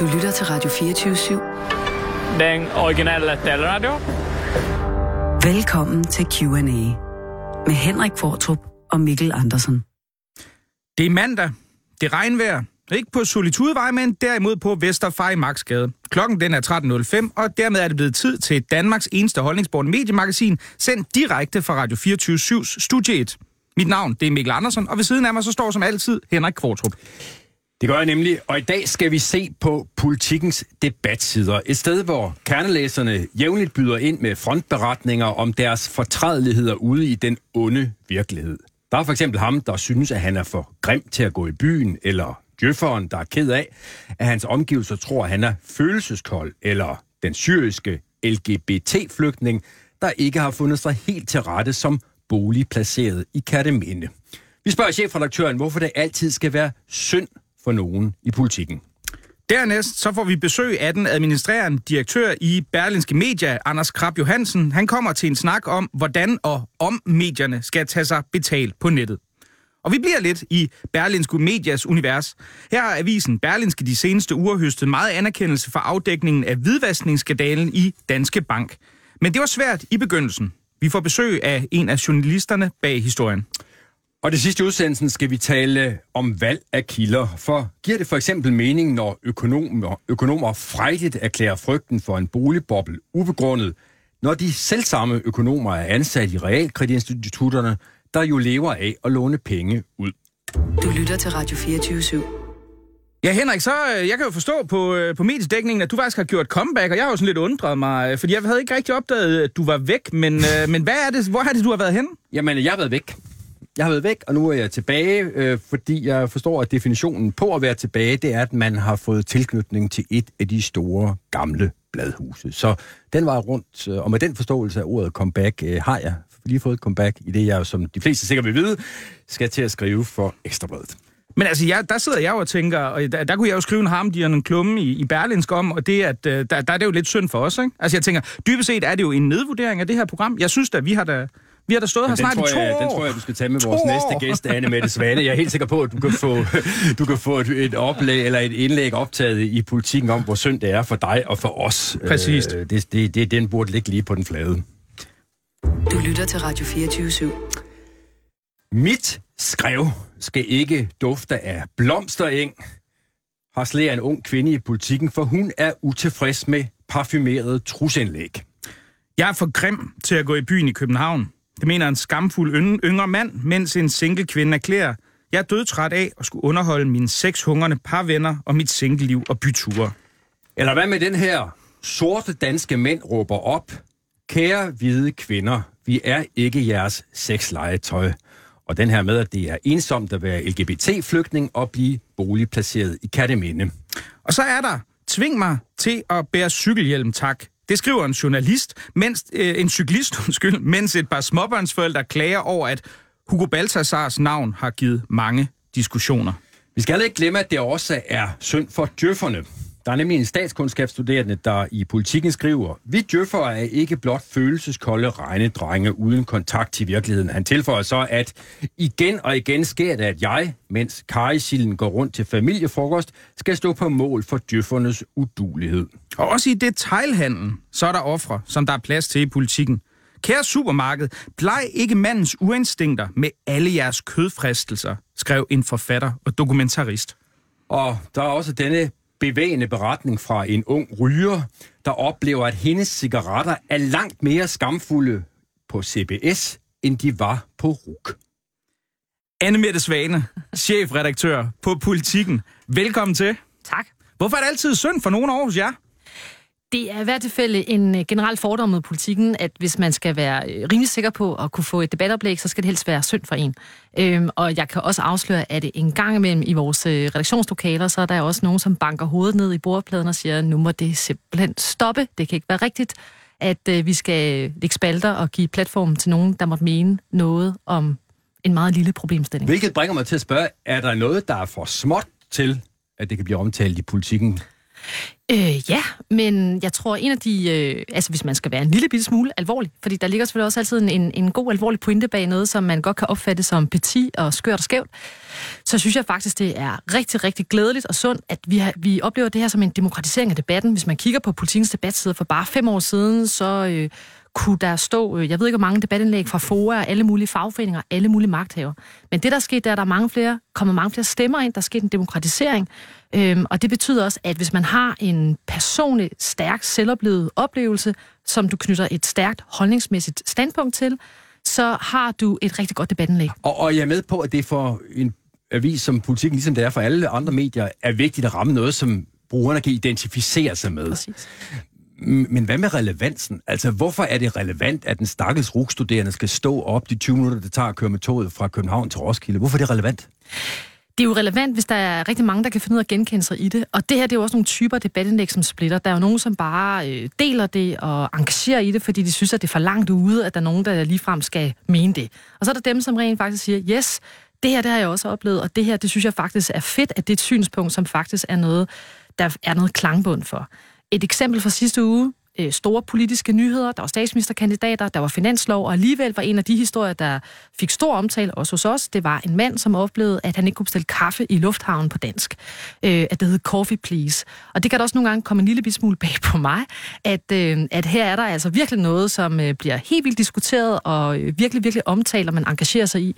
Du lytter til Radio 24-7. Den originale taleradio. Velkommen til Q&A med Henrik Fortrup og Mikkel Andersen. Det er mandag. Det er regnvejr. Ikke på Solitudevej, men derimod på Vesterfej Maxgade. Klokken den er 13.05, og dermed er det blevet tid til Danmarks eneste holdningsborgende mediemagasin, sendt direkte fra Radio 24-7's Studie 1. Mit navn det er Mikkel Andersen, og ved siden af mig så står som altid Henrik Kvartrup. Det gør jeg nemlig, og i dag skal vi se på politikens debatsider. Et sted, hvor kernelæserne jævnligt byder ind med frontberetninger om deres fortrædeligheder ude i den onde virkelighed. Der er for eksempel ham, der synes, at han er for grim til at gå i byen, eller djøfferen, der er ked af, at hans omgivelser tror, at han er følelseskold, eller den syriske LGBT-flygtning, der ikke har fundet sig helt til rette som boligplaceret i Katteminde. Vi spørger chefredaktøren, hvorfor det altid skal være synd for nogen i politikken. Dernæst så får vi besøg af den administrerende direktør i Berlinske Media, Anders Krab Johansen. Han kommer til en snak om, hvordan og om medierne skal tage sig betalt på nettet. Og vi bliver lidt i Berlinske Medias univers. Her har avisen Berlinske de seneste uger høstet meget anerkendelse for afdækningen af hvidvaskningsskandalen i Danske Bank. Men det var svært i begyndelsen. Vi får besøg af en af journalisterne bag historien. Og det sidste udsendelsen skal vi tale om valg af kilder. For giver det for eksempel mening, når økonomer, økonomer frejdigt erklærer frygten for en boligboble ubegrundet, når de selvsamme økonomer er ansat i realkreditinstitutterne, der jo lever af at låne penge ud. Du lytter til Radio 24-7. Ja, Henrik, så øh, jeg kan jo forstå på, øh, på mediedækningen, at du faktisk har gjort comeback, og jeg har jo sådan lidt undret mig, øh, fordi jeg havde ikke rigtig opdaget, at du var væk, men, men hvad er det, hvor er det, du har været henne? Jamen, jeg har været væk. Jeg har været væk, og nu er jeg tilbage, øh, fordi jeg forstår, at definitionen på at være tilbage, det er, at man har fået tilknytning til et af de store gamle bladhuse. Så den var rundt, øh, og med den forståelse af ordet comeback, øh, har jeg lige fået et comeback i det, jeg, som de fleste sikkert vil vide, skal til at skrive for Ekstrabladet. Men altså, jeg, der sidder jeg jo og tænker, og der, der kunne jeg jo skrive en harmdierne en klumme i, i Berlinsk om, og det at, øh, der, der er det jo lidt synd for os, ikke? Altså, jeg tænker, dybest set er det jo en nedvurdering af det her program. Jeg synes da, vi har da... Vi har da stået her snart tror i to jeg, år. Den tror jeg, du skal tage med To vores år. næste gæst, Anne Mette Svane. Jeg er helt sikker på, at du kan få, du kan få et, et oplæg eller et indlæg optaget i politikken om, hvor synd det er for dig og for os. Præcis. Øh, det, det, det, den burde ligge lige på den flade. Du lytter til Radio 24-7. Mit skrev skal ikke dufte af blomstereng, har en ung kvinde i politikken, for hun er utilfreds med parfumeret trusindlæg. Jeg er for grim til at gå i byen i København. Det mener en skamfuld yng- yngre mand, mens en single kvinde erklærer, jeg er dødtræt af at skulle underholde mine seks hungrende parvenner og mit singleliv og byture. Eller hvad med den her sorte danske mænd råber op? Kære hvide kvinder, vi er ikke jeres sexlegetøj. Og den her med, at det er ensomt at være LGBT-flygtning og blive boligplaceret i Katteminde. Og så er der, tving mig til at bære cykelhjelm, tak. Det skriver en journalist, mens, øh, en cyklist, undskyld, mens et par småbørnsforældre klager over, at Hugo Baltasars navn har givet mange diskussioner. Vi skal ikke glemme, at det også er synd for djøfferne. Der er nemlig en statskundskabsstuderende, der i politikken skriver, vi djøffer er ikke blot følelseskolde regnedrenge uden kontakt til virkeligheden. Han tilføjer så, at igen og igen sker det, at jeg, mens Karisilden går rundt til familiefrokost, skal stå på mål for djøffernes udulighed. Og også i detailhandlen, så er der ofre, som der er plads til i politikken. Kære supermarked, bleg ikke mandens uinstinkter med alle jeres kødfristelser, skrev en forfatter og dokumentarist. Og der er også denne bevægende beretning fra en ung ryger, der oplever, at hendes cigaretter er langt mere skamfulde på CBS, end de var på RUK. Anne Mette Svane, chefredaktør på Politikken. Velkommen til. Tak. Hvorfor er det altid synd for nogen over hos jer? Det er i hvert fald en øh, generel fordom mod politikken, at hvis man skal være øh, rimelig sikker på at kunne få et debatoplæg, så skal det helst være synd for en. Øhm, og jeg kan også afsløre, at en gang imellem i vores øh, redaktionslokaler, så er der også nogen, som banker hovedet ned i bordpladen og siger, nu må det simpelthen stoppe. Det kan ikke være rigtigt, at øh, vi skal lægge spalter og give platform til nogen, der måtte mene noget om en meget lille problemstilling. Hvilket bringer mig til at spørge, er der noget, der er for småt til, at det kan blive omtalt i politikken? Øh, ja, men jeg tror, en af de... Øh, altså, hvis man skal være en lille bitte smule alvorlig, fordi der ligger selvfølgelig også altid en, en god alvorlig pointe bag noget, som man godt kan opfatte som petit og skørt og skævt, så synes jeg faktisk, det er rigtig, rigtig glædeligt og sundt, at vi, har, vi oplever det her som en demokratisering af debatten. Hvis man kigger på politikens debatsider for bare fem år siden, så... Øh, kunne der stå, øh, jeg ved ikke, hvor mange debatindlæg fra FOA og alle mulige fagforeninger, alle mulige magthaver. Men det, der er sket, der er, der er mange flere, kommer mange flere stemmer ind, der er sket en demokratisering, øhm, og det betyder også, at hvis man har en personlig, stærk, selvoplevet oplevelse, som du knytter et stærkt holdningsmæssigt standpunkt til, så har du et rigtig godt debatindlæg. Og, og jeg er med på, at det for en avis som politikken, ligesom det er for alle andre medier, er vigtigt at ramme noget, som brugerne kan identificere sig med. Præcis. Men hvad med relevansen? Altså, hvorfor er det relevant, at den stakkels rugstuderende skal stå op de 20 minutter, det tager at køre med toget fra København til Roskilde? Hvorfor er det relevant? Det er jo relevant, hvis der er rigtig mange, der kan finde ud af at genkende sig i det. Og det her det er jo også nogle typer debatindlæg, som splitter. Der er jo nogen, som bare øh, deler det og engagerer i det, fordi de synes, at det er for langt ude, at der er nogen, der ligefrem skal mene det. Og så er der dem, som rent faktisk siger, yes, det her det har jeg også oplevet, og det her, det synes jeg faktisk er fedt, at det er et synspunkt, som faktisk er noget, der er noget klangbund for. Et eksempel fra sidste uge, øh, store politiske nyheder, der var statsministerkandidater, der var finanslov, og alligevel var en af de historier, der fik stor omtale, også hos os, det var en mand, som oplevede, at han ikke kunne bestille kaffe i lufthavnen på dansk. Øh, at det hed Coffee Please. Og det kan da også nogle gange komme en lille smule bag på mig, at, øh, at her er der altså virkelig noget, som øh, bliver helt vildt diskuteret og øh, virkelig, virkelig omtalt, og man engagerer sig i.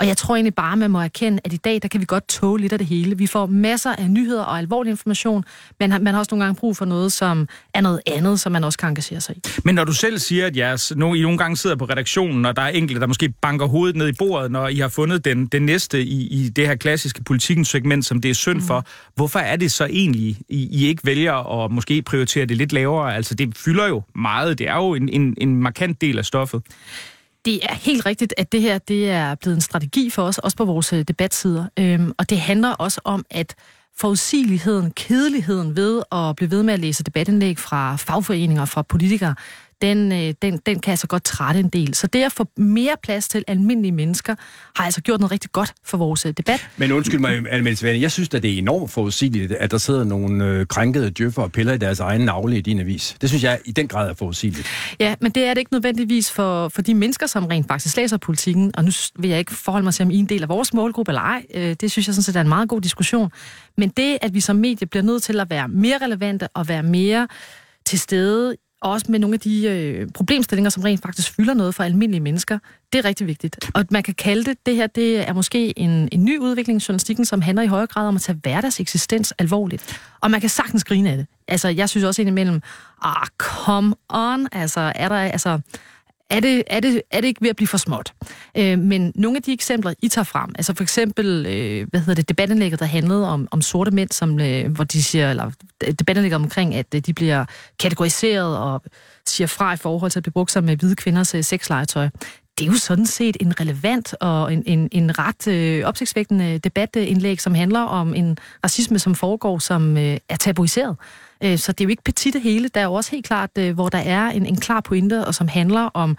Og jeg tror egentlig bare, man må erkende, at i dag, der kan vi godt tåle lidt af det hele. Vi får masser af nyheder og alvorlig information, men man har også nogle gange brug for noget, som er noget andet, som man også kan engagere sig i. Men når du selv siger, at jeres, no, I nogle gange sidder på redaktionen, og der er enkelte, der måske banker hovedet ned i bordet, når I har fundet den, den næste i, i det her klassiske politikens segment, som det er synd mm. for, hvorfor er det så egentlig, I, I ikke vælger at måske prioritere det lidt lavere? Altså, det fylder jo meget. Det er jo en, en, en markant del af stoffet. Det er helt rigtigt, at det her det er blevet en strategi for os, også på vores øh, debatsider. Øhm, og det handler også om, at forudsigeligheden, kedeligheden ved at blive ved med at læse debatindlæg fra fagforeninger og fra politikere, den, øh, den, den kan altså godt trætte en del. Så det at få mere plads til almindelige mennesker, har altså gjort noget rigtig godt for vores øh, debat. Men undskyld mig, Almens jeg synes at det er enormt forudsigeligt, at der sidder nogle øh, krænkede djøffer og piller i deres egen navle i din avis. Det synes jeg i den grad er forudsigeligt. Ja, men det er det ikke nødvendigvis for, for de mennesker, som rent faktisk læser politikken, og nu vil jeg ikke forholde mig til, om I er en del af vores målgruppe eller ej. Øh, det synes jeg sådan set er en meget god diskussion. Men det, at vi som medie bliver nødt til at være mere relevante og være mere til stede også med nogle af de øh, problemstillinger, som rent faktisk fylder noget for almindelige mennesker. Det er rigtig vigtigt. Og man kan kalde det, det her det er måske en, en ny udvikling i journalistikken, som handler i højere grad om at tage hverdags eksistens alvorligt. Og man kan sagtens grine af det. Altså, jeg synes også indimellem, ah, come on, altså, er der, altså, er det, er det, er det ikke ved at blive for småt. Øh, men nogle af de eksempler, I tager frem, altså for eksempel, øh, hvad hedder det, debattenlægget, der handlede om, om sorte mænd, som, øh, hvor de siger, eller debattenlægget omkring, at øh, de bliver kategoriseret og siger fra i forhold til at blive brugt som med hvide kvinders øh, sexlegetøj. Det er jo sådan set en relevant og en, en, en ret øh, opsigtsvækkende øh, debatindlæg, som handler om en racisme, som foregår, som øh, er tabuiseret. Øh, så det er jo ikke petit det hele. Der er jo også helt klart, øh, hvor der er en, en klar pointe, og som handler om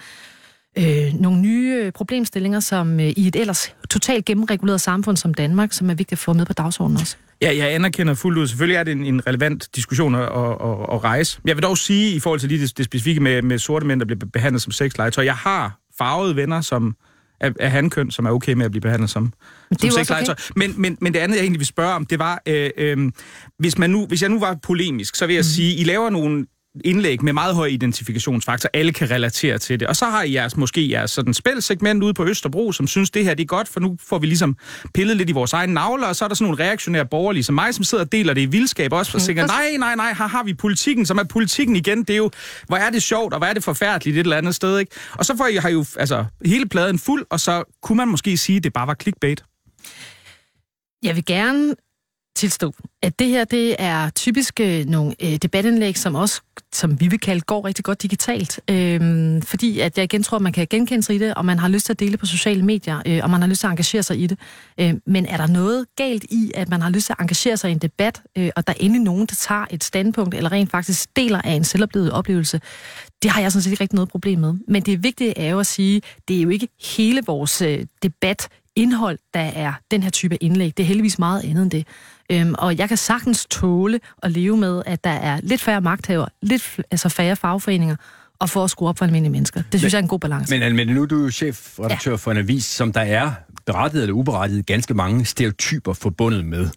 øh, nogle nye øh, problemstillinger, som øh, i et ellers totalt gennemreguleret samfund som Danmark, som er vigtigt at få med på dagsordenen også. Ja, jeg anerkender fuldt ud. Selvfølgelig er det en, en relevant diskussion at, at, at, at rejse. Jeg vil dog sige, i forhold til lige det, det specifikke med, med sorte mænd, der bliver behandlet som sexlegetøj, jeg har farvede venner, som af, af hankøn, som er okay med at blive behandlet som, det som Okay. Men, men, men det andet, jeg egentlig vil spørge om, det var, øh, øh, hvis, man nu, hvis jeg nu var polemisk, så vil jeg mm. sige, I laver nogle indlæg med meget høj identifikationsfaktor. Alle kan relatere til det. Og så har I jeres, måske jeres sådan spilsegment ude på Østerbro, som synes, det her det er godt, for nu får vi ligesom pillet lidt i vores egen navler, og så er der sådan nogle reaktionære borgerlige som mig, som sidder og deler det i vildskab også, og tænker, nej, nej, nej, her har vi politikken, som er politikken igen. Det er jo, hvor er det sjovt, og hvor er det forfærdeligt et eller andet sted, ikke? Og så får I, har I jo altså, hele pladen fuld, og så kunne man måske sige, at det bare var clickbait. Jeg vil gerne tilstå, at det her det er typisk øh, nogle øh, debatindlæg, som også, som vi vil kalde, går rigtig godt digitalt. Øh, fordi at jeg igen tror, at man kan genkende sig i det, og man har lyst til at dele på sociale medier, øh, og man har lyst til at engagere sig i det. Øh, men er der noget galt i, at man har lyst til at engagere sig i en debat, øh, og der er endelig nogen, der tager et standpunkt, eller rent faktisk deler af en selvoplevet oplevelse, det har jeg sådan set ikke rigtig noget problem med. Men det vigtige er jo at sige, det er jo ikke hele vores øh, debat indhold, der er den her type indlæg. Det er heldigvis meget andet end det. Øhm, og jeg kan sagtens tåle at leve med, at der er lidt færre magthaver, lidt altså færre fagforeninger, og for at skrue op for almindelige mennesker. Det synes men, jeg er en god balance. Men, men nu er du jo chefredaktør ja. for en avis, som der er berettiget eller uberettiget ganske mange stereotyper forbundet med.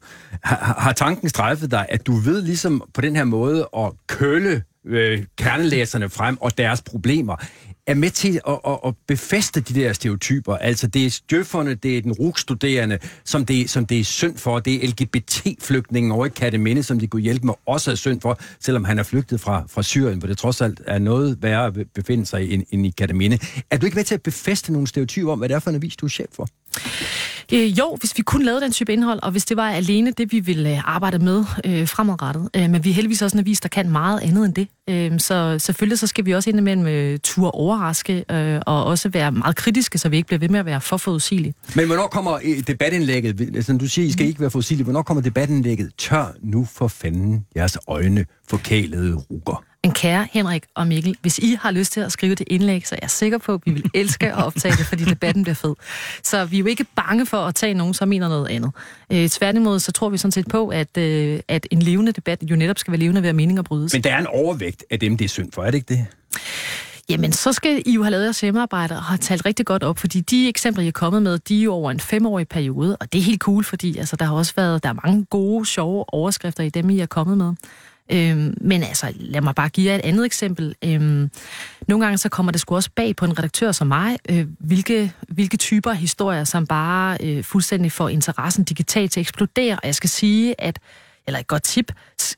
Har, har tanken strejfet dig, at du ved ligesom på den her måde at køle øh, kernelæserne frem og deres problemer, er med til at, at, at befeste de der stereotyper. Altså, det er støfferne, det er den rugstuderende, som det, som det er synd for. Det er LGBT-flygtningen over i Kataminde, som de kunne hjælpe med, også er synd for, selvom han er flygtet fra, fra Syrien, hvor det trods alt er noget værre at befinde sig end, end i Kataminde. Er du ikke med til at befeste nogle stereotyper om, hvad det er for en avis, du er chef for? Øh, jo, hvis vi kun lavede den type indhold, og hvis det var alene det, vi ville øh, arbejde med øh, fremadrettet. Øh, men vi er heldigvis også en avis, der kan meget andet end det. Øh, så selvfølgelig så skal vi også indimellem øh, ture overraske, øh, og også være meget kritiske, så vi ikke bliver ved med at være for forudsigelige. Men hvornår kommer øh, debatindlægget? Altså, du siger, I skal ikke være forudsigelige. Hvornår kommer debatindlægget? Tør nu for fanden jeres øjne forkælede rukker. Men kære Henrik og Mikkel, hvis I har lyst til at skrive det indlæg, så er jeg sikker på, at vi vil elske at optage det, fordi debatten bliver fed. Så vi er jo ikke bange for at tage nogen, som mener noget andet. Øh, tværtimod, så tror vi sådan set på, at, øh, at en levende debat jo netop skal være levende ved at meninger brydes. Men der er en overvægt af dem, det er synd for, er det ikke det? Jamen, så skal I jo have lavet jeres hjemmearbejde og have talt rigtig godt op, fordi de eksempler, I er kommet med, de er jo over en femårig periode, og det er helt cool, fordi altså, der har også været der er mange gode, sjove overskrifter i dem, I er kommet med. Øhm, men altså, lad mig bare give jer et andet eksempel. Øhm, nogle gange så kommer det sgu også bag på en redaktør som mig, øh, hvilke, hvilke typer historier, som bare øh, fuldstændig får interessen digitalt til at eksplodere. Og jeg skal sige, at eller et godt tip,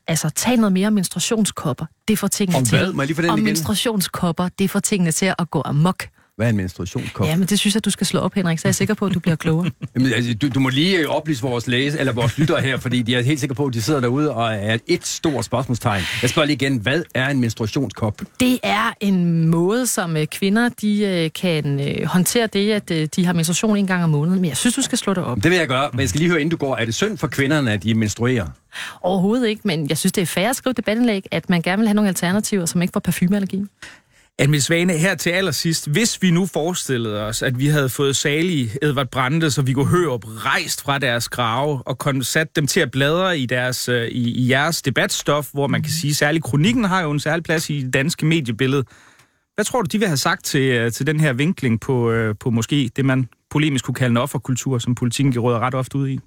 altså tag noget mere menstruationskopper. Det får tingene Om til. hvad? Må jeg lige få den Om igen? menstruationskopper, det får tingene til at gå amok. Hvad er en menstruationskop? Ja, men det synes jeg, du skal slå op, Henrik, så er jeg sikker på, at du bliver klogere. Jamen, altså, du, du må lige øh, oplyse vores læse, eller vores lyttere her, fordi de er helt sikre på, at de sidder derude og er et stort spørgsmålstegn. Jeg spørger lige igen, hvad er en menstruationskop? Det er en måde, som øh, kvinder de øh, kan håndtere det, at de har menstruation en gang om måneden. Men jeg synes, du skal slå det op. Det vil jeg gøre, men jeg skal lige høre, inden du går. Er det synd for kvinderne, at de menstruerer? Overhovedet ikke, men jeg synes, det er fair at skrive debatindlæg, at man gerne vil have nogle alternativer, som ikke får parfumeallergi. Anne Svane, her til allersidst, hvis vi nu forestillede os, at vi havde fået salige Edvard Brandes og Viggo Hørup rejst fra deres grave og kon- sat dem til at bladre i, deres, øh, i, i jeres debatstof, hvor man kan sige, særlig kronikken har jo en særlig plads i det danske mediebillede. Hvad tror du, de vil have sagt til, øh, til den her vinkling på, øh, på måske det, man polemisk kunne kalde en offerkultur, som politikken giver råd ret ofte ud i?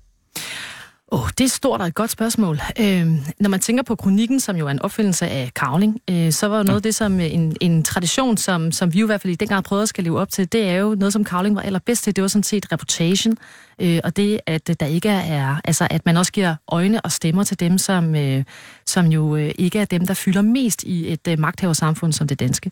Åh, oh, det er stort og et godt spørgsmål. Øh, når man tænker på kronikken, som jo er en opfindelse af Kavling, øh, så var jo noget af det som en, en tradition, som, som vi jo i hvert fald i dengang prøvede at skal leve op til, det er jo noget, som Kavling var allerbedst til. Det var sådan set reputation, øh, og det, at der ikke er, altså at man også giver øjne og stemmer til dem, som, øh, som jo øh, ikke er dem, der fylder mest i et øh, magthaversamfund som det danske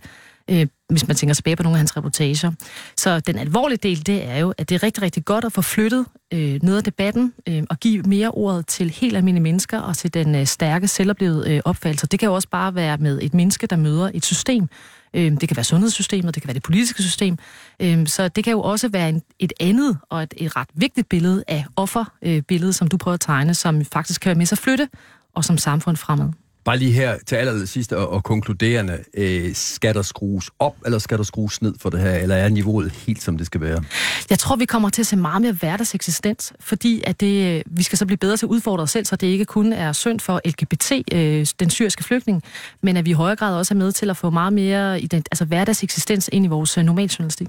øh, hvis man tænker tilbage på nogle af hans reportager. Så den alvorlige del, det er jo, at det er rigtig, rigtig godt at få flyttet øh, noget af debatten øh, og give mere ordet til helt almindelige mennesker og til den øh, stærke, selvoplevede øh, opfattelse. Det kan jo også bare være med et menneske, der møder et system. Øh, det kan være sundhedssystemet, det kan være det politiske system. Øh, så det kan jo også være en, et andet og et, et ret vigtigt billede af offerbilledet, øh, som du prøver at tegne, som faktisk kan være med sig at flytte og som samfund fremad. Bare lige her til aller sidste og, og konkluderende. Øh, skal der skrues op, eller skal der skrues ned for det her? Eller er niveauet helt, som det skal være? Jeg tror, vi kommer til at se meget mere hverdagseksistens, fordi at det, øh, vi skal så blive bedre til at udfordre os selv, så det ikke kun er synd for LGBT, øh, den syriske flygtning, men at vi i højere grad også er med til at få meget mere ident, altså hverdagseksistens ind i vores øh, normaljournalistik.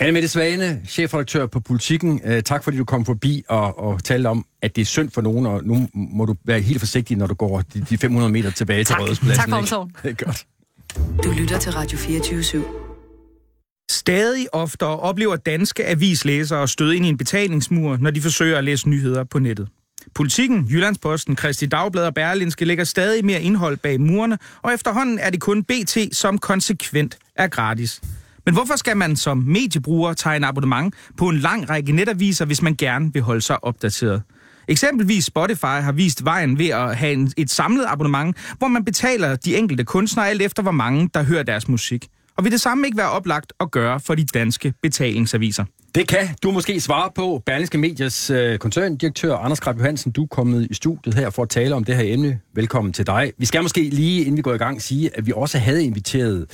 Mette Svane, chefredaktør på Politiken. Øh, tak fordi du kom forbi og, og talte om, at det er synd for nogen, og nu må du være helt forsigtig, når du går de, de 500 meter tilbage Tak. til Rådhuspladsen. Tak for ikke? omsorgen. Det er godt. Du lytter til Radio 24 /7. Stadig oftere oplever danske avislæsere støde ind i en betalingsmur, når de forsøger at læse nyheder på nettet. Politikken, Jyllandsposten, Kristi Dagblad og Berlinske lægger stadig mere indhold bag murene, og efterhånden er det kun BT, som konsekvent er gratis. Men hvorfor skal man som mediebruger tegne abonnement på en lang række netaviser, hvis man gerne vil holde sig opdateret? Eksempelvis Spotify har vist vejen ved at have en, et samlet abonnement, hvor man betaler de enkelte kunstnere alt efter, hvor mange der hører deres musik. Og vil det samme ikke være oplagt at gøre for de danske betalingsaviser? Det kan du måske svare på. Berlingske Medias øh, koncerndirektør Anders Krab Johansen, du er kommet i studiet her for at tale om det her emne. Velkommen til dig. Vi skal måske lige, inden vi går i gang, sige, at vi også havde inviteret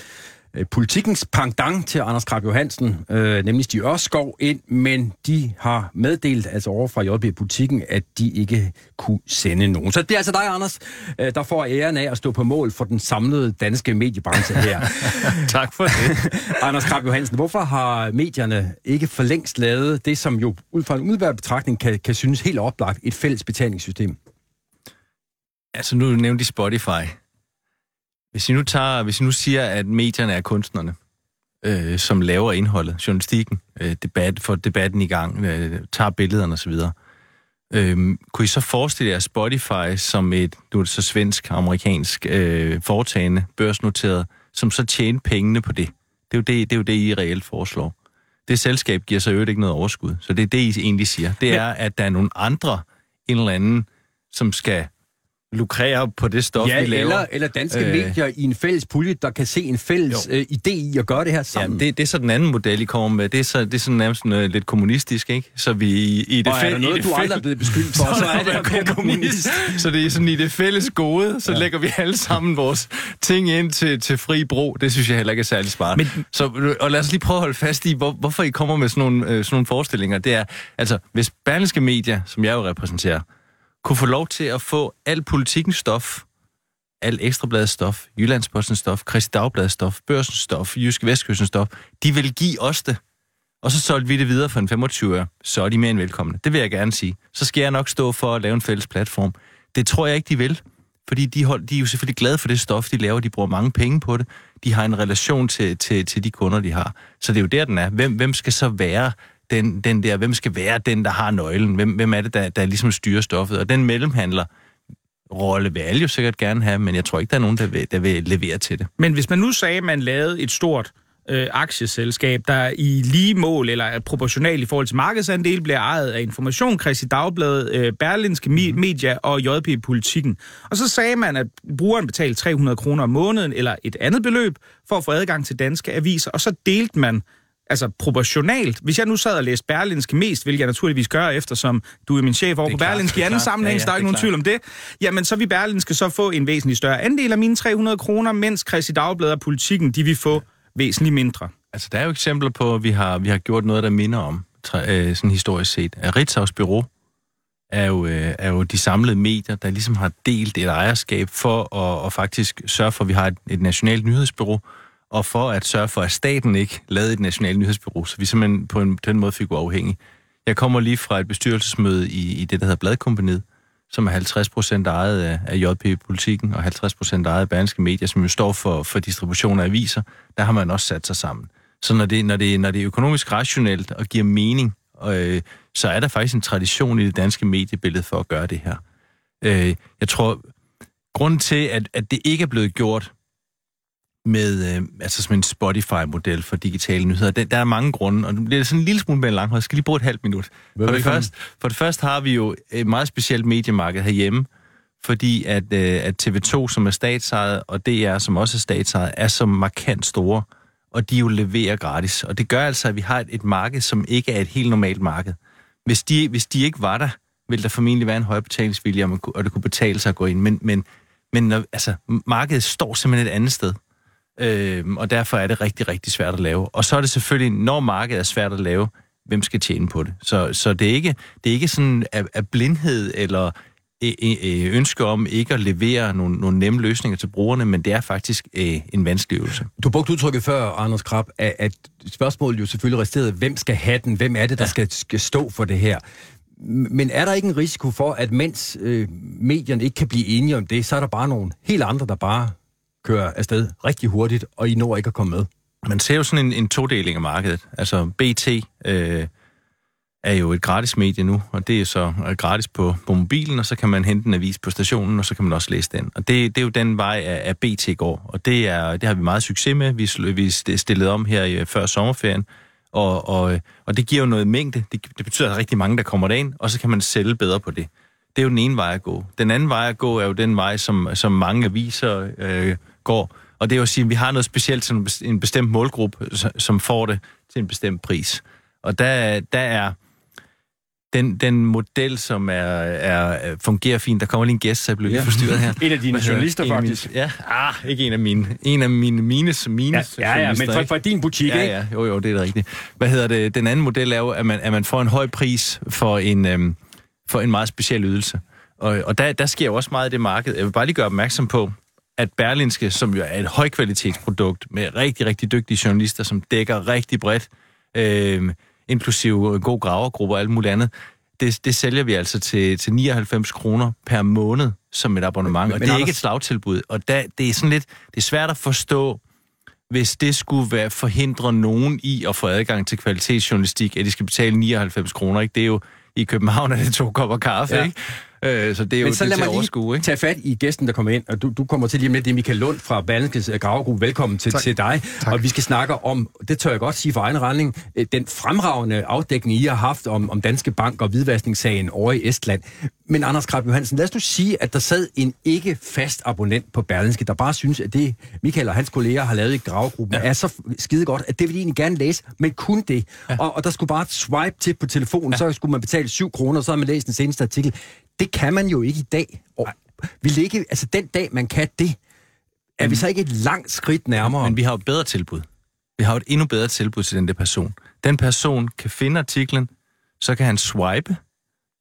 øh, politikens pangdang til Anders Krab Johansen, øh, nemlig Stig Ørskov, ind, men de har meddelt, altså over fra JB Politikken, at de ikke kunne sende nogen. Så det er altså dig, Anders, øh, der får æren af at stå på mål for den samlede danske mediebranche her. tak for det. Anders Krab Johansen, hvorfor har medierne ikke for længst lavet det, som jo ud fra en udvalgt betragtning kan, kan synes helt oplagt, et fælles betalingssystem? Altså nu nævnte de Spotify. Hvis I nu, tager, hvis I nu siger, at medierne er kunstnerne, øh, som laver indholdet, journalistikken, øh, debat, får debatten i gang, øh, tager billederne osv., øh, kunne I så forestille jer Spotify som et, nu er det så svensk-amerikansk øh, foretagende, børsnoteret, som så tjener pengene på det? Det er jo det, det, er jo det I reelt foreslår. Det selskab giver sig jo ikke noget overskud. Så det er det, I egentlig siger. Det er, at der er nogle andre, en eller anden, som skal lukrere på det stof, ja, vi laver. Eller, eller danske øh, medier i en fælles pulje, der kan se en fælles øh, idé i at gøre det her sammen. Ja, det, det er så den anden model, I kommer med. Det er, så, det er sådan nærmest noget lidt kommunistisk, ikke? Så vi i, i det Og er der noget, du aldrig er blevet beskyldt for, så er det at være kommunist. så det er sådan i det fælles gode, så ja. lægger vi alle sammen vores ting ind til, til fri brug. Det synes jeg heller ikke er særlig smart. Men, så, og lad os lige prøve at holde fast i, hvor, hvorfor I kommer med sådan nogle, øh, sådan nogle forestillinger. Det er, altså, hvis Berlingske Medier, som jeg jo repræsenterer, kunne få lov til at få al politikens stof, al ekstrabladets stof, Jyllandspostens stof, Christi Dagbladets stof, Børsens stof, Jyske Vestkystens stof, de vil give os det. Og så solgte vi det videre for en 25 år. Så er de mere end velkomne. Det vil jeg gerne sige. Så skal jeg nok stå for at lave en fælles platform. Det tror jeg ikke, de vil. Fordi de, hold, de er jo selvfølgelig glade for det stof, de laver. De bruger mange penge på det. De har en relation til, til, til de kunder, de har. Så det er jo der, den er. Hvem, hvem skal så være den, den der, hvem skal være den, der har nøglen? Hvem, hvem er det, der, der ligesom styrer stoffet? Og den mellemhandler, rolle vil alle jo sikkert gerne have, men jeg tror ikke, der er nogen, der vil, der vil levere til det. Men hvis man nu sagde, at man lavede et stort øh, aktieselskab, der i lige mål eller er proportional i forhold til markedsandel, bliver ejet af Information, Christi Dagblad, øh, Berlinske mhm. Media og JP Politikken. Og så sagde man, at brugeren betalte 300 kroner om måneden eller et andet beløb for at få adgang til danske aviser, og så delte man altså proportionalt. Hvis jeg nu sad og læste Berlinske mest, hvilket jeg naturligvis gør, eftersom du er min chef over på klart, Berlinske i anden sammenhæng, ja, ja, så der er ikke nogen tvivl om det, jamen så vil Berlinske så få en væsentlig større andel af mine 300 kroner, mens Christi Dagblad og Politikken, de vil få væsentligt mindre. Altså, der er jo eksempler på, at vi har, vi har gjort noget, der minder om, øh, sådan historisk set. Ritzaus Bureau er jo, øh, er jo de samlede medier, der ligesom har delt et ejerskab for at, at faktisk sørge for, at vi har et, et nationalt nyhedsbureau, og for at sørge for, at staten ikke lavede et nationalt nyhedsbureau, så vi simpelthen på, en, på den måde fik uafhængig. Jeg kommer lige fra et bestyrelsesmøde i, i det, der hedder Bladkompaniet, som er 50 procent ejet af, af JP-politikken og 50 procent ejet af Berlingske Medier, som jo står for, for distribution af aviser. Der har man også sat sig sammen. Så når det, når det, når det er økonomisk rationelt og giver mening, øh, så er der faktisk en tradition i det danske mediebillede for at gøre det her. Øh, jeg tror, grunden til, at, at det ikke er blevet gjort med øh, altså som en Spotify-model for digitale nyheder. Der, der er mange grunde, og det bliver sådan en lille smule mere langt. Jeg skal lige bruge et halvt minut. For det, første, for det første har vi jo et meget specielt mediemarked herhjemme, fordi at, øh, at TV2, som er statsejet, og DR, som også er statsejet, er så markant store, og de jo leverer gratis. Og det gør altså, at vi har et, et marked, som ikke er et helt normalt marked. Hvis de, hvis de ikke var der, ville der formentlig være en høj betalingsvilje, og det kunne betale sig at gå ind. Men, men, men når, altså, markedet står simpelthen et andet sted. Øh, og derfor er det rigtig, rigtig svært at lave. Og så er det selvfølgelig, når markedet er svært at lave, hvem skal tjene på det? Så, så det, er ikke, det er ikke sådan af, af blindhed eller ønske om ikke at levere nogle, nogle nemme løsninger til brugerne, men det er faktisk øh, en vanskelig øvelse. Du brugte udtrykket før, Anders Krab, at, at spørgsmålet jo selvfølgelig resterede, hvem skal have den? Hvem er det, der ja. skal, skal stå for det her? Men er der ikke en risiko for, at mens øh, medierne ikke kan blive enige om det, så er der bare nogle helt andre, der bare kører afsted rigtig hurtigt, og I når ikke at komme med. Man ser jo sådan en, en todeling af markedet. Altså BT øh, er jo et gratis medie nu, og det er så øh, gratis på, på mobilen, og så kan man hente en avis på stationen, og så kan man også læse den. Og det, det er jo den vej, at, at BT går, og det, er, det har vi meget succes med. Vi, vi stillede om her i, før sommerferien, og, og, øh, og det giver jo noget mængde. Det, det betyder, at der er rigtig mange, der kommer derind, og så kan man sælge bedre på det. Det er jo den ene vej at gå. Den anden vej at gå er jo den vej, som, som mange aviser øh, går. Og det er jo at sige, at vi har noget specielt til en bestemt målgruppe, som får det til en bestemt pris. Og der, der er den, den model, som er, er, fungerer fint. Der kommer lige en gæst, så jeg blev lige forstyrret her. En af dine Hvad journalister, faktisk. Mine, ja, ah, ikke en af mine. En af mine, mines, mines Ja, ja, ja, men fra, fra din butik, Ja, ikke? ja, jo, jo, det er da rigtigt. Hvad hedder det? Den anden model er jo, at man, at man får en høj pris for en, øhm, for en meget speciel ydelse. Og, og der, der sker jo også meget i det marked. Jeg vil bare lige gøre opmærksom på, at Berlinske, som jo er et højkvalitetsprodukt med rigtig, rigtig dygtige journalister, som dækker rigtig bredt, øh, inklusive god gravergruppe og alt muligt andet, det, det sælger vi altså til, til 99 kroner per måned som et abonnement, Men- og det er Anders- ikke et slagtilbud. Og der, det er sådan lidt, det er svært at forstå, hvis det skulle være forhindre nogen i at få adgang til kvalitetsjournalistik, at de skal betale 99 kroner, ikke? Det er jo i København er det to kopper kaffe, ja. ikke? Øh, så det er jo Men så det lad mig lige overskue, ikke? tage fat i gæsten, der kommer ind, og du, du kommer til lige lidt, det er Michael Lund fra Berlingskes øh, Gravegruppe. Velkommen til, til dig. Tak. Og vi skal snakke om, det tør jeg godt sige for egen regning, øh, den fremragende afdækning, I har haft om, om Danske Bank og hvidvaskningssagen over i Estland. Men Anders Krab Johansen, lad os nu sige, at der sad en ikke fast abonnent på Berlingske, der bare synes, at det Michael og hans kolleger har lavet i Gravegruppen, ja. er så skide godt, at det vil de egentlig gerne læse, men kun det. Ja. Og, og der skulle bare et swipe til på telefonen, ja. så skulle man betale 7 kroner, og så har man læst den seneste artikel. Det kan man jo ikke i dag. Og vi ligger, altså den dag, man kan det, er vi så ikke et langt skridt nærmere? Men vi har jo et bedre tilbud. Vi har jo et endnu bedre tilbud til den der person. Den person kan finde artiklen, så kan han swipe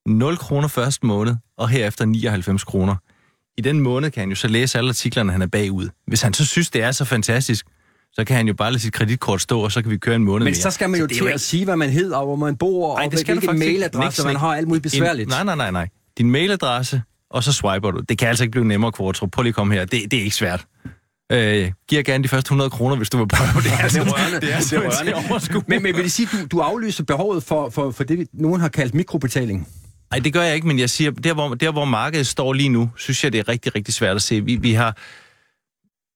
0 kroner første måned, og herefter 99 kroner. I den måned kan han jo så læse alle artiklerne, han er bagud. Hvis han så synes, det er så fantastisk, så kan han jo bare lade sit kreditkort stå, og så kan vi køre en måned Men mere. så skal man jo til ikke- at sige, hvad man hedder, og hvor man bor, Ej, og hvilken ikke. mailadresse, man ikke. har, alt muligt besværligt. En, nej, nej, nej, nej. Din mailadresse, og så swiper du. Det kan altså ikke blive nemmere, Kvartrup. Prøv lige at komme her. Det, det er ikke svært. Øh, giver gerne de første 100 kroner, hvis du vil prøve det. det er rørende. det er, Det er rørende. at. Men, men vil det sige, du, du aflyser behovet for, for, for det, nogen har kaldt mikrobetaling? Nej, det gør jeg ikke, men jeg siger, der hvor, der hvor markedet står lige nu, synes jeg, det er rigtig, rigtig svært at se. Vi, vi har...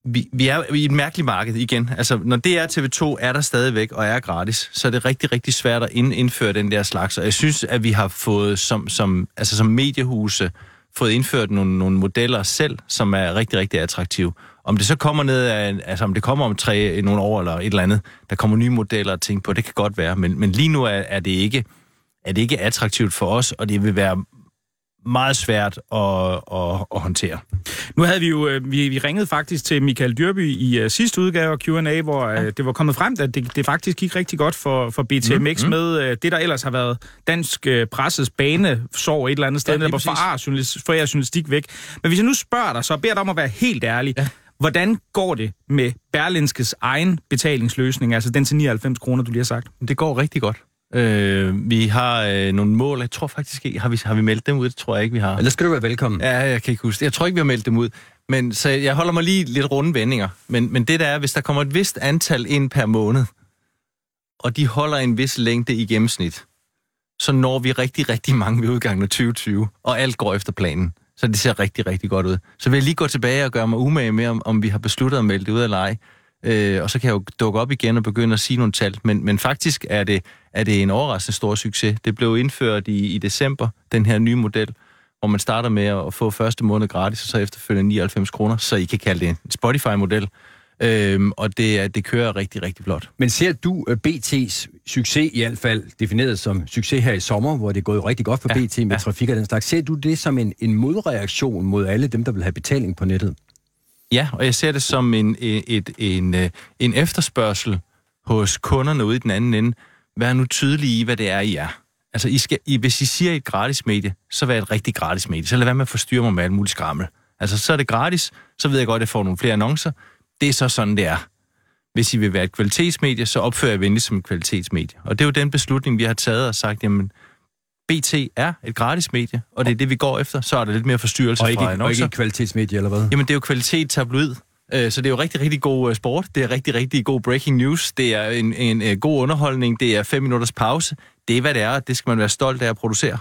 Vi, vi er i et mærkeligt marked igen. Altså, når det er TV2, er der stadigvæk og er gratis, så er det rigtig, rigtig svært at ind, indføre den der slags. Og jeg synes, at vi har fået som, som, altså som mediehuse fået indført nogle, nogle modeller selv, som er rigtig, rigtig attraktive. Om det så kommer ned af, altså om det kommer om tre, nogle år eller et eller andet, der kommer nye modeller og ting på, det kan godt være, men, men lige nu er, er det ikke er det ikke attraktivt for os, og det vil være meget svært at, at, at håndtere. Nu havde vi jo, øh, vi, vi ringede faktisk til Michael Dyrby i uh, sidste udgave af Q&A, hvor uh, det var kommet frem, at det, det faktisk gik rigtig godt for, for BTMX mm, mm. med uh, det, der ellers har været dansk uh, presses bane, sår et eller andet sted, Ja, ja, der præcis. forærer journalistik, væk. Men hvis jeg nu spørger dig, så beder dig om at være helt ærlig, ja. hvordan går det med Berlinskes egen betalingsløsning, altså den til 99 kroner, du lige har sagt? Det går rigtig godt. Øh, vi har øh, nogle mål, jeg tror faktisk ikke, har vi, har vi meldt dem ud? Det tror jeg ikke, vi har. Ellers skal du være velkommen. Ja, jeg kan ikke huske det. Jeg tror ikke, vi har meldt dem ud. Men så jeg holder mig lige lidt runde vendinger. Men, men det der er, hvis der kommer et vist antal ind per måned, og de holder en vis længde i gennemsnit, så når vi rigtig, rigtig mange ved udgangen af 2020, og alt går efter planen. Så det ser rigtig, rigtig godt ud. Så vil jeg lige gå tilbage og gøre mig umage med, om, om vi har besluttet at melde det ud eller ej. Øh, og så kan jeg jo dukke op igen og begynde at sige nogle tal. Men, men faktisk er det, er det en overraskende stor succes. Det blev indført i, i december, den her nye model, hvor man starter med at få første måned gratis, og så efterfølgende 99 kroner, så I kan kalde det en Spotify-model. Øhm, og det, det kører rigtig, rigtig flot. Men ser du uh, BT's succes, i hvert fald defineret som succes her i sommer, hvor det er gået rigtig godt for Ja, BT med ja. trafik og den slags, ser du det som en, en modreaktion mod alle dem, der vil have betaling på nettet? Ja, og jeg ser det som en, e, et, en, øh, en efterspørgsel hos kunderne ude i den anden ende. Vær nu tydelige i, hvad det er, I er. Altså, I skal, I, hvis I siger et gratis medie, så vær et rigtig gratis medie. Så lad være med at forstyrre mig med alt muligt skrammel. Altså, så er det gratis, så ved jeg godt, at jeg får nogle flere annoncer. Det er så sådan, det er. Hvis I vil være et kvalitetsmedie, så opfører jeg venligt som et kvalitetsmedie. Og det er jo den beslutning, vi har taget og sagt, jamen, BT er et gratis medie, og det er det, vi går efter. Så er der lidt mere forstyrrelse Og ikke, fra og ikke et kvalitetsmedie, eller hvad? Jamen, det er jo kvalitet tabloid. Øh, Så det er jo rigtig, rigtig god øh, sport. Det er rigtig, rigtig god breaking news. Det er en, en, en god underholdning. Det er fem minutters pause. Det er, hvad det er. Det skal man være stolt af at producere.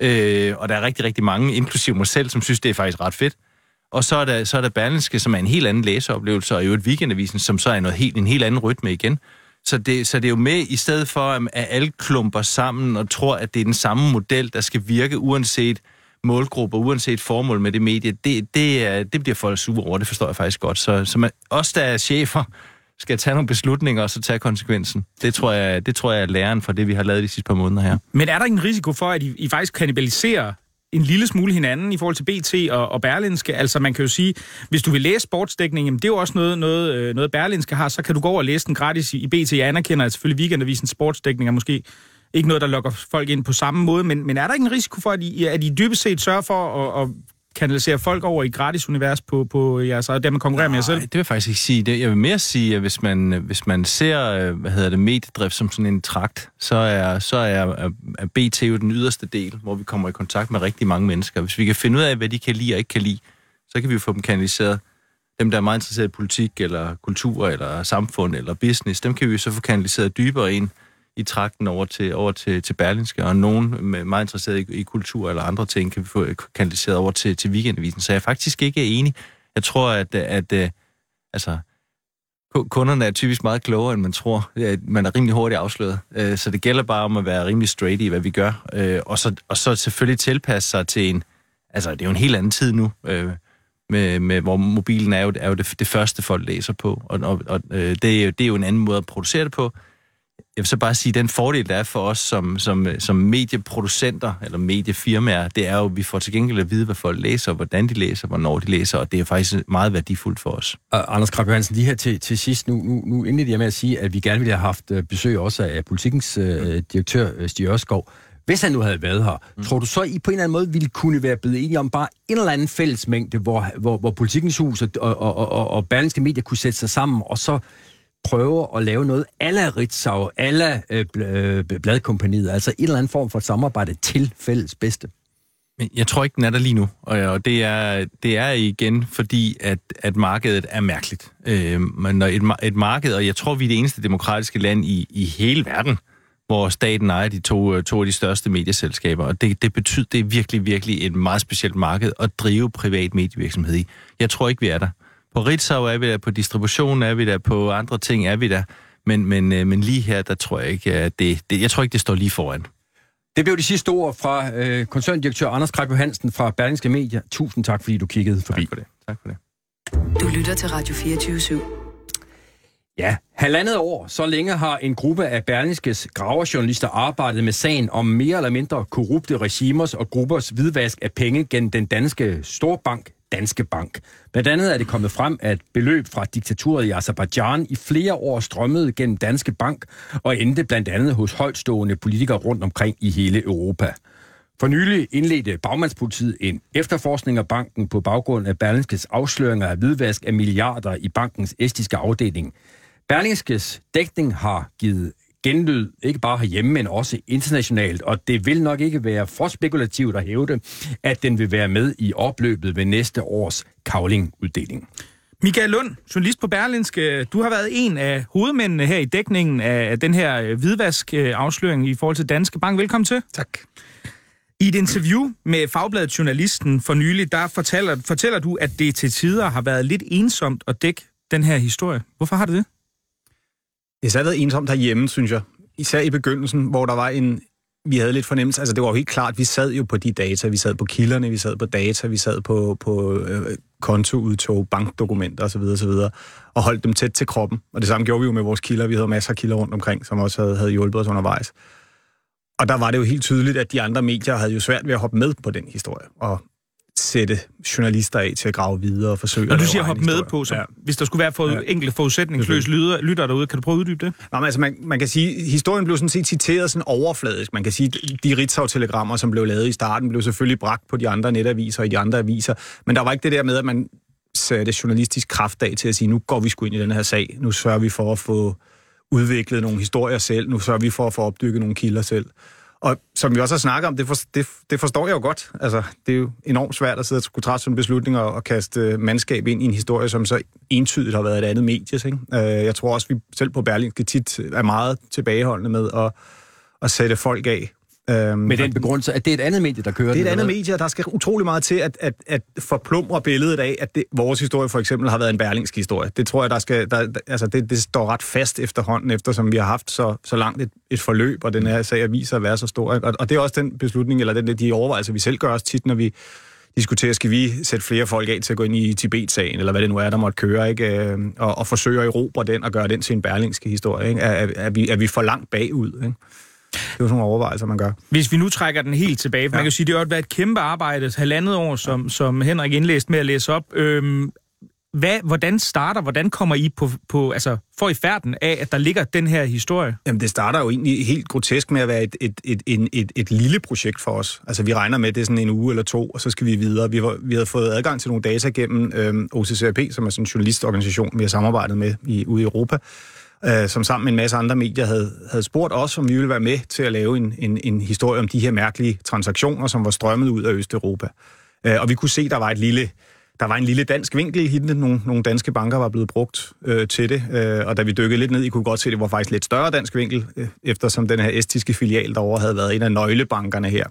Øh, og der er rigtig, rigtig mange, inklusive mig selv, som synes, det er faktisk ret fedt. Og så er der, så er der Berlingske, som er en helt anden læseoplevelse, og jo et weekendavisen, som så er noget helt, en helt anden rytme igen. Så det, så det er jo med, i stedet for, at alle klumper sammen og tror, at det er den samme model, der skal virke, uanset målgrupper, uanset formål med det medie, det, det, er, det bliver folk sure over, det forstår jeg faktisk godt. Så, så man, os, der er chefer, skal tage nogle beslutninger og så tage konsekvensen. Det tror jeg, det tror jeg er læren for det, vi har lavet de sidste par måneder her. Men er der ikke en risiko for, at I, I faktisk kanibaliserer en lille smule hinanden i forhold til BT og, og Berlinske. Altså man kan jo sige, hvis du vil læse sportsdækning, jamen, det er jo også noget, noget, øh, noget Berlinske har, så kan du gå over og læse den gratis i, i BT. Jeg anerkender at selvfølgelig Weekendavisens sportsdækning er måske ikke noget, der lokker folk ind på samme måde, men, men er der ikke en risiko for, at I, at I dybest set sørger for at, at kanalisere folk over i gratis univers på, på jeres og dermed konkurrere med jer selv? det vil jeg faktisk ikke sige. Det, jeg vil mere sige, at hvis man, hvis man ser, øh, hvad hedder det, mediedrift som sådan en trakt, så er, så er, er BT jo den yderste del, hvor vi kommer i kontakt med rigtig mange mennesker. Hvis vi kan finde ud af, hvad de kan lide og ikke kan lide, så kan vi jo få dem kanaliseret. Dem, der er meget interesseret i politik, eller kultur, eller samfund, eller business, dem kan vi jo så få kanaliseret dybere ind i trakten over til, over til, til Berlinske, og nogen med meget interesseret i, i kultur eller andre ting, kan vi få kanaliseret over til, til weekendavisen. Så jeg er faktisk ikke enig. Jeg tror, at, at, at altså, kunderne er typisk meget klogere, end man tror. Man er rimelig hurtigt afsløret. Øh, så det gælder bare om at være rimelig straight i, hvad vi gør. Øh, og så, og så selvfølgelig tilpasse sig til en... Altså, det er jo en helt anden tid nu, med, med, hvor mobilen er jo, er jo det, det første, folk læser på. Og, og, og det, er jo, det er jo en anden måde at producere det på jeg vil så bare sige, at den fordel, der er for os som, som, som medieproducenter eller mediefirmaer, det er jo, at vi får til gengæld at vide, hvad folk læser, hvordan de læser, hvornår de læser, og det er faktisk meget værdifuldt for os. Uh, Anders Krab Johansen, lige her til, til sidst, nu, nu, nu indledte jeg med at sige, at vi gerne ville have haft øh, besøg også af politikens uh, direktør, øh, Stig Ørskov. Hvis han nu havde været her, mm. tror du så, I på en eller anden måde ville kunne være blevet enige om bare en eller anden fællesmængde, hvor, hvor, hvor politikens hus og, og, og, og, og Berlingske Medier kunne sætte sig sammen, og så prøver at lave noget ala Ritzau, ala øh, øh bladkompaniet, altså en eller anden form for samarbejde til fælles bedste? Jeg tror ikke, den er der lige nu, og det er, det er igen fordi, at, at markedet er mærkeligt. Øh, men når et, et marked, og jeg tror, vi er det eneste demokratiske land i, i hele verden, hvor staten ejer de to, øh, to af de største medieselskaber, og det, det betyder, det er virkelig, virkelig et meget specielt marked at drive privat medievirksomhed i. Jeg tror ikke, vi er der. På Ritzau er vi der, på distribution er vi der, på andre ting er vi der. Men, men, øh, men lige her, der tror jeg ikke, at det, det, jeg tror ikke, det står lige foran. Det blev de sidste ord fra øh, koncerndirektør Anders Krab Johansen fra Berlingske Medier. Tusind tak, fordi du kiggede forbi. Tak for det. Tak for det. Du lytter til Radio 24 /7. Ja, halvandet år, så længe har en gruppe af Berlingskes graverjournalister arbejdet med sagen om mere eller mindre korrupte regimers og gruppers hvidvask af penge gennem den danske storbank Danske Bank. Blandt andet er det kommet frem, at beløb fra diktaturet i Azerbaijan i flere år strømmede gennem Danske Bank og endte blandt andet hos højtstående politikere rundt omkring i hele Europa. For nylig indledte bagmandspolitiet en efterforskning af banken på baggrund af Berlingskes afsløringer af hvidvask af milliarder i bankens estiske afdeling. Berlingskes dækning har givet genlyd, ikke bare herhjemme, men også internationalt, og det vil nok ikke være for spekulativt at hævde, at den vil være med i opløbet ved næste års kavlinguddeling. Michael Lund, journalist på Berlinske. Du har været en af hovedmændene her i dækningen af den her øh, hvidvask-afsløring i forhold til Danske Bank. Velkommen til. Tak. I et interview med Fagbladet Journalisten for nylig, der fortæller, fortæller du, at det til tider har været lidt ensomt at dække den her historie. Hvorfor har det det? Det har været ensomt derhjemme, synes jeg. Især i begyndelsen, hvor der var en... Vi havde lidt fornemmelse, altså det var jo helt klart, vi sad jo på de data, vi sad på kilderne, vi sad på data, vi sad på, på øh, kontoudtog, bankdokumenter osv. osv. og holdt dem tæt til kroppen. Og det samme gjorde vi jo med vores kilder. Vi havde masser af kilder rundt omkring, som også havde, havde hjulpet os undervejs. Og der var det jo helt tydeligt, at de andre medier havde jo svært ved at hoppe med på den historie. Og sætte journalister af til at grave videre og forsøge Når du siger hoppe med på, så ja. hvis der skulle være for ja. enkelte forudsætningsløse lytter, lytter derude, kan du prøve at uddybe det? Nå, men altså, man, man kan sige, historien blev sådan set citeret sådan overfladisk. Man kan sige, de Ritzau-telegrammer, som blev lavet i starten, blev selvfølgelig bragt på de andre netaviser og i de andre aviser. Men der var ikke det der med, at man satte journalistisk kraft af til at sige, nu går vi sgu ind i den her sag. Nu sørger vi for at få udviklet nogle historier selv. Nu sørger vi for at få opdykket nogle kilder selv. Og som vi også har snakket om, det, for, det, det forstår jeg jo godt. Altså, det er jo enormt svært at sidde og skulle træffe sådan en beslutning og, og kaste øh, mandskab ind i en historie, som så entydigt har været et andet medie. Ikke? Øh, jeg tror også, vi selv på Berlin tit er meget tilbageholdende med at, at sætte folk af, Øhm, Med den begrundelse, at det er et andet medie, der kører det? er et andet medie, og der skal utrolig meget til at, at, at forplumre billedet af, at det, vores historie for eksempel har været en berlingsk historie. Det tror jeg, der skal, der, altså det, det står ret fast efterhånden, eftersom vi har haft så, så langt et, et forløb, og den her sag viser at være så stor. Og, og det er også den beslutning, eller den, de overvejelser, vi selv gør os tit, når vi diskutere, skal vi sætte flere folk af til at gå ind i Tibet-sagen, eller hvad det nu er, der måtte køre, ikke? Øh, og, og forsøge at erobre den og gøre den til en berlingske historie. Ikke? Er, er, er, vi, er vi for langt bagud? Ikke? Det er jo sådan nogle overvejelser, man gør. Hvis vi nu trækker den helt tilbage, ja. man kan sige, det har været et kæmpe arbejde, halvandet år, som, som Henrik indlæste med at læse op. Øhm, hvad, hvordan starter, hvordan kommer I på, på, altså, får I færden af, at der ligger den her historie? Jamen, det starter jo egentlig helt grotesk med at være et, et, et, et, et, et lille projekt for os. Altså, vi regner med, at det er sådan en uge eller to, og så skal vi videre. Vi, var, vi havde fået adgang til nogle data gennem øhm, OCCRP, som er sådan en journalistorganisation, vi har samarbejdet med i, ude i Europa, øh, som sammen med en masse andre medier havde, havde spurgt os, om vi ville være med til at lave en, en, en historie om de her mærkelige transaktioner, som var strømmet ud af Østeuropa. Øh, og vi kunne se, der var et lille der var en lille dansk vinkel i hende. Nogle, nogle danske banker var blevet brugt øh, til det, øh, og da vi dykkede lidt ned, I kunne godt se, at det var faktisk lidt større dansk vinkel, øh, eftersom den her estiske filial derovre havde været en af nøglebankerne her.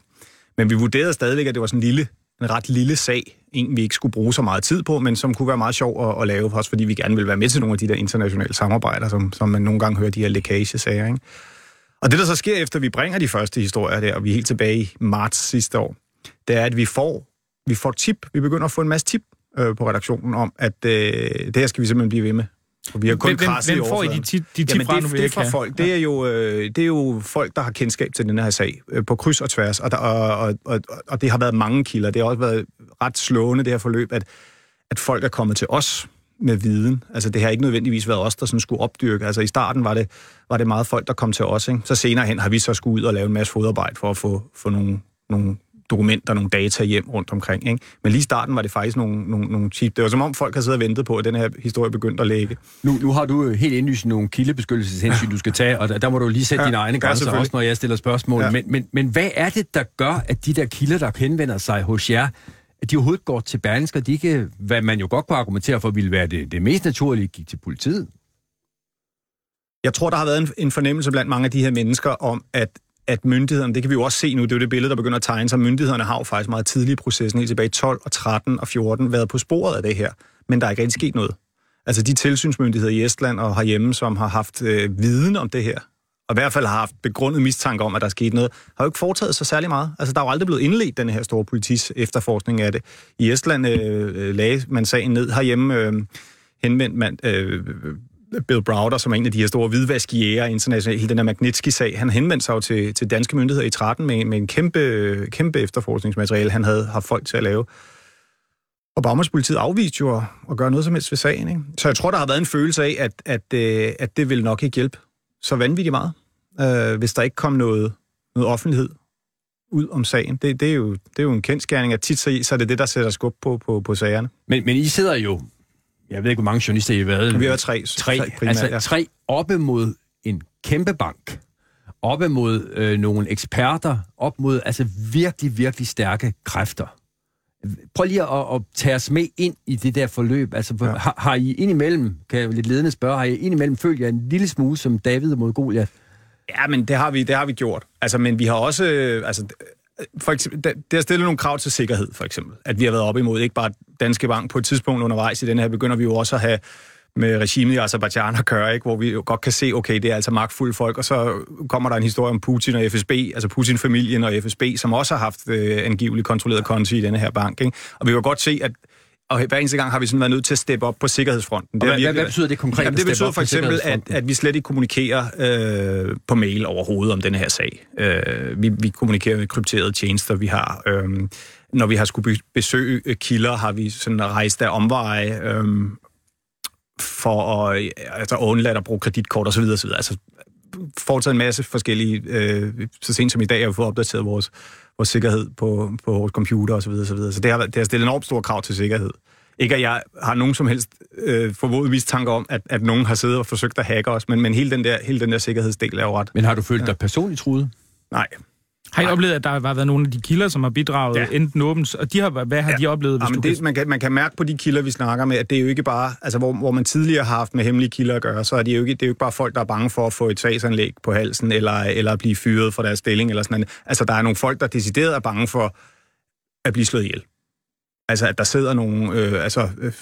Men vi vurderede stadigvæk, at det var sådan en, lille, en ret lille sag, en vi ikke skulle bruge så meget tid på, men som kunne være meget sjov at, at lave, også fordi vi gerne vil være med til nogle af de der internationale samarbejder, som, som man nogle gange hører de her lækagesager. Ikke? Og det, der så sker efter, vi bringer de første historier der, og vi er helt tilbage i marts sidste år, det er, at vi får, vi får tip. Vi begynder at få en masse tip øh, på redaktionen om, at øh, det her skal vi simpelthen blive ved med. Og vi har kun hvem, hvem, får I de, de, de tip fra, det, det er fra folk. Det er, jo, øh, det er jo folk, der har kendskab til den her sag øh, på kryds og tværs, og, der, og, og, og, og det har været mange kilder. Det har også været ret slående, det her forløb, at, at folk er kommet til os med viden. Altså, det har ikke nødvendigvis været os, der sådan skulle opdyrke. Altså, i starten var det, var det meget folk, der kom til os. Ikke? Så senere hen har vi så skulle ud og lave en masse fodarbejde for at få, få nogle, nogle dokumenter, nogle data hjem rundt omkring. Ikke? Men lige i starten var det faktisk nogle, nogle, nogle chip. Det var som om folk har siddet og ventet på, at den her historie begyndte at lægge. Nu, nu har du helt indlyst nogle kildebeskyttelseshensyn, ja. du skal tage, og der, der må du lige sætte ja, dine egne grænser, også når jeg stiller spørgsmål. Ja. Men, men, men hvad er det, der gør, at de der kilder, der henvender sig hos jer, at de overhovedet går til Berlingske, de ikke, hvad man jo godt kunne argumentere for, ville være det, det mest naturlige, gik til politiet? Jeg tror, der har været en, en fornemmelse blandt mange af de her mennesker om, at at myndighederne, det kan vi jo også se nu, det er jo det billede, der begynder at tegne sig, myndighederne har jo faktisk meget tidligt i processen, helt tilbage i 12 og 13 og 14, været på sporet af det her, men der er ikke rigtig sket noget. Altså de tilsynsmyndigheder i Estland og herhjemme, som har haft øh, viden om det her, og i hvert fald har haft begrundet mistanke om, at der er sket noget, har jo ikke foretaget sig særlig meget. Altså, der er jo aldrig blevet indledt den her store politis efterforskning af det. I Estland øh, øh lagde man sagen ned herhjemme, øh, henvendt man, øh, Bill Browder, som er en af de her store hvidvaskjæger internationalt, hele den her Magnitsky-sag, han henvendte sig jo til, til danske myndigheder i 13 med, med en kæmpe, kæmpe efterforskningsmateriale, han havde haft folk til at lave. Og Bagmandspolitiet afviste jo at, at gøre noget som helst ved sagen. Ikke? Så jeg tror, der har været en følelse af, at, at, øh, at det vil nok ikke hjælpe så vanvittigt meget, øh, hvis der ikke kom noget, noget offentlighed ud om sagen. Det, det, er, jo, det er jo en kendskærning, at tit så, så er det det, der sætter skub på, på, på sagerne. Men, men I sidder jo jeg ved ikke, hvor mange journalister I har været. Vi har tre. Tre, tre primært, altså ja. tre oppe mod en kæmpe bank, oppe mod øh, nogle eksperter, op mod altså virkelig, virkelig stærke kræfter. Prøv lige at, at tage os med ind i det der forløb. Altså, ja. har, har I indimellem, kan jeg lidt ledende spørge, har I indimellem følt jer en lille smule som David mod Goliath? Ja, men det har vi, det har vi gjort. Altså, men vi har også, øh, altså, for eksempel, det har stillet nogle krav til sikkerhed, for eksempel. At vi har været op imod, ikke bare Danske Bank på et tidspunkt undervejs i den her, begynder vi jo også at have med regimet i Azerbaijan at gøre, ikke? hvor vi jo godt kan se, okay, det er altså magtfulde folk, og så kommer der en historie om Putin og FSB, altså Putin-familien og FSB, som også har haft øh, angiveligt kontrolleret konti i denne her bank. Ikke? Og vi kan godt se, at og hver eneste gang har vi sådan været nødt til at steppe op på sikkerhedsfronten. Det hvad, virkelig, hvad betyder det konkret? Jamen, det betyder for eksempel, at, at vi slet ikke kommunikerer øh, på mail overhovedet om den her sag. Øh, vi, vi kommunikerer med krypterede tjenester, vi har... Øh, når vi har skulle besøge øh, kilder, har vi sådan rejst af omveje øh, for at altså, undlade at bruge kreditkort osv. osv. Altså foretaget en masse forskellige... Øh, så sent som i dag har vi fået opdateret vores vores sikkerhed på, på vores computer osv. Så, videre. så det har, det har stillet enormt store krav til sikkerhed. Ikke at jeg har nogen som helst øh, formodet mistanke om, at, at nogen har siddet og forsøgt at hacke os, men, men hele, den der, hele den der sikkerhedsdel er jo ret. Men har du følt ja. dig personligt truet? Nej, har I oplevet, at der har været nogle af de kilder, som har bidraget ja. enten åbent, og de har, hvad har ja. de oplevet? Hvis ja, men det, kan... man, kan, man kan mærke på de kilder, vi snakker med, at det er jo ikke bare, altså hvor, hvor man tidligere har haft med hemmelige kilder at gøre, så er det jo ikke, det er jo ikke bare folk, der er bange for at få et sagsanlæg på halsen, eller, eller at blive fyret fra deres stilling, eller sådan noget. Altså der er nogle folk, der decideret er bange for at blive slået ihjel. Altså at der sidder nogle, øh, altså, øh,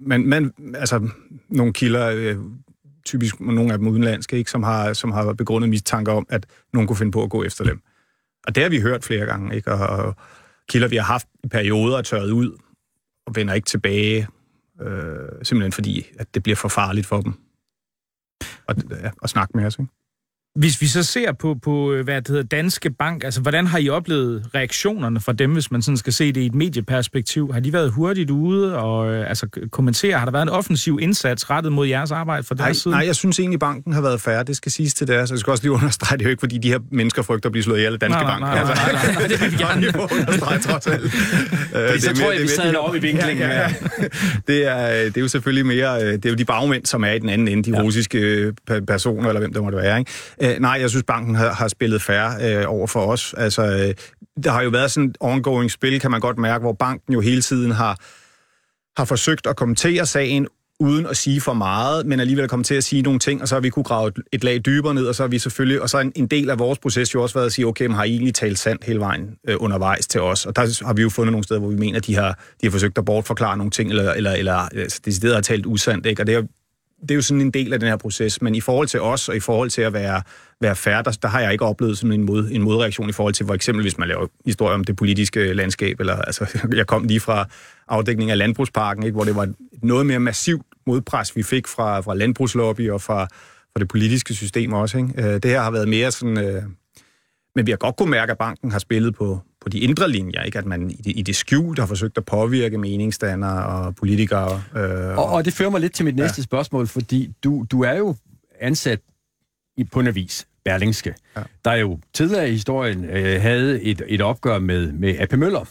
man, man, altså nogle kilder, øh, typisk nogle af dem udenlandske, ikke, som, har, som har begrundet mistanke om, at nogen kunne finde på at gå efter dem. Og det har vi hørt flere gange, ikke? Og, kilder, vi har haft i perioder, er tørret ud og vender ikke tilbage, øh, simpelthen fordi, at det bliver for farligt for dem at, ja, at snakke med os. Ikke? Hvis vi så ser på, på øh, hvad det hedder, Danske Bank, altså hvordan har I oplevet reaktionerne fra dem, hvis man sådan skal se det i et medieperspektiv? Har de været hurtigt ude og øh, altså, kommentere? Har der været en offensiv indsats rettet mod jeres arbejde fra deres nej, side? Nej, jeg synes egentlig, banken har været færre. Det skal siges til deres. Jeg skal også lige understrege, det er jo ikke, fordi de her mennesker frygter at blive slået ihjel af Danske Nej, Bank. nej, nej, nej, nej, nej, det vil vi gerne. understrege, trods alt. Øh, Fordi så det er tror mere- jeg, vi det sad mere- oppe i vinklingen Ja, ja, ja. Det, er, det er jo selvfølgelig mere, øh, det er jo de bagmænd, som er i den anden ende, de ja. russiske øh, pe- personer, eller hvem det måtte være. Ikke? Øh, nej, jeg synes, banken har, har spillet færre øh, over for os. Altså, øh, der har jo været sådan et ongoing spil, kan man godt mærke, hvor banken jo hele tiden har, har forsøgt at kommentere sagen, uden at sige for meget, men alligevel komme til at sige nogle ting, og så har vi kunne grave et, et lag dybere ned, og så har vi selvfølgelig, og så en, en del af vores proces jo også været at sige, okay, men har I egentlig talt sandt hele vejen øh, undervejs til os? Og der har vi jo fundet nogle steder, hvor vi mener, at de har, de har forsøgt at bortforklare nogle ting, eller, eller, eller altså, decideret har talt usandt, ikke? Og det er, det er jo sådan en del af den her proces, men i forhold til os, og i forhold til at være, være færre, der, der har jeg ikke oplevet sådan en, mod, en modreaktion i forhold til, for eksempel hvis man laver historier om det politiske landskab, eller altså, jeg kom lige fra afdækning af landbrugsparken, ikke, hvor det var noget mere massivt modpres, vi fik fra, fra landbrugslobby og fra, fra det politiske system også. Ikke? Øh, det her har været mere sådan... Øh, men vi har godt kunne mærke, at banken har spillet på, på de indre linjer, ikke? at man i det, i det skjult har forsøgt at påvirke meningsdannere og politikere. Øh, Og, og det fører mig lidt til mit næste ja. spørgsmål, fordi du, du er jo ansat i, på en avis, Berlingske, ja. der jo tidligere i historien øh, havde et, et opgør med, med AP Møller,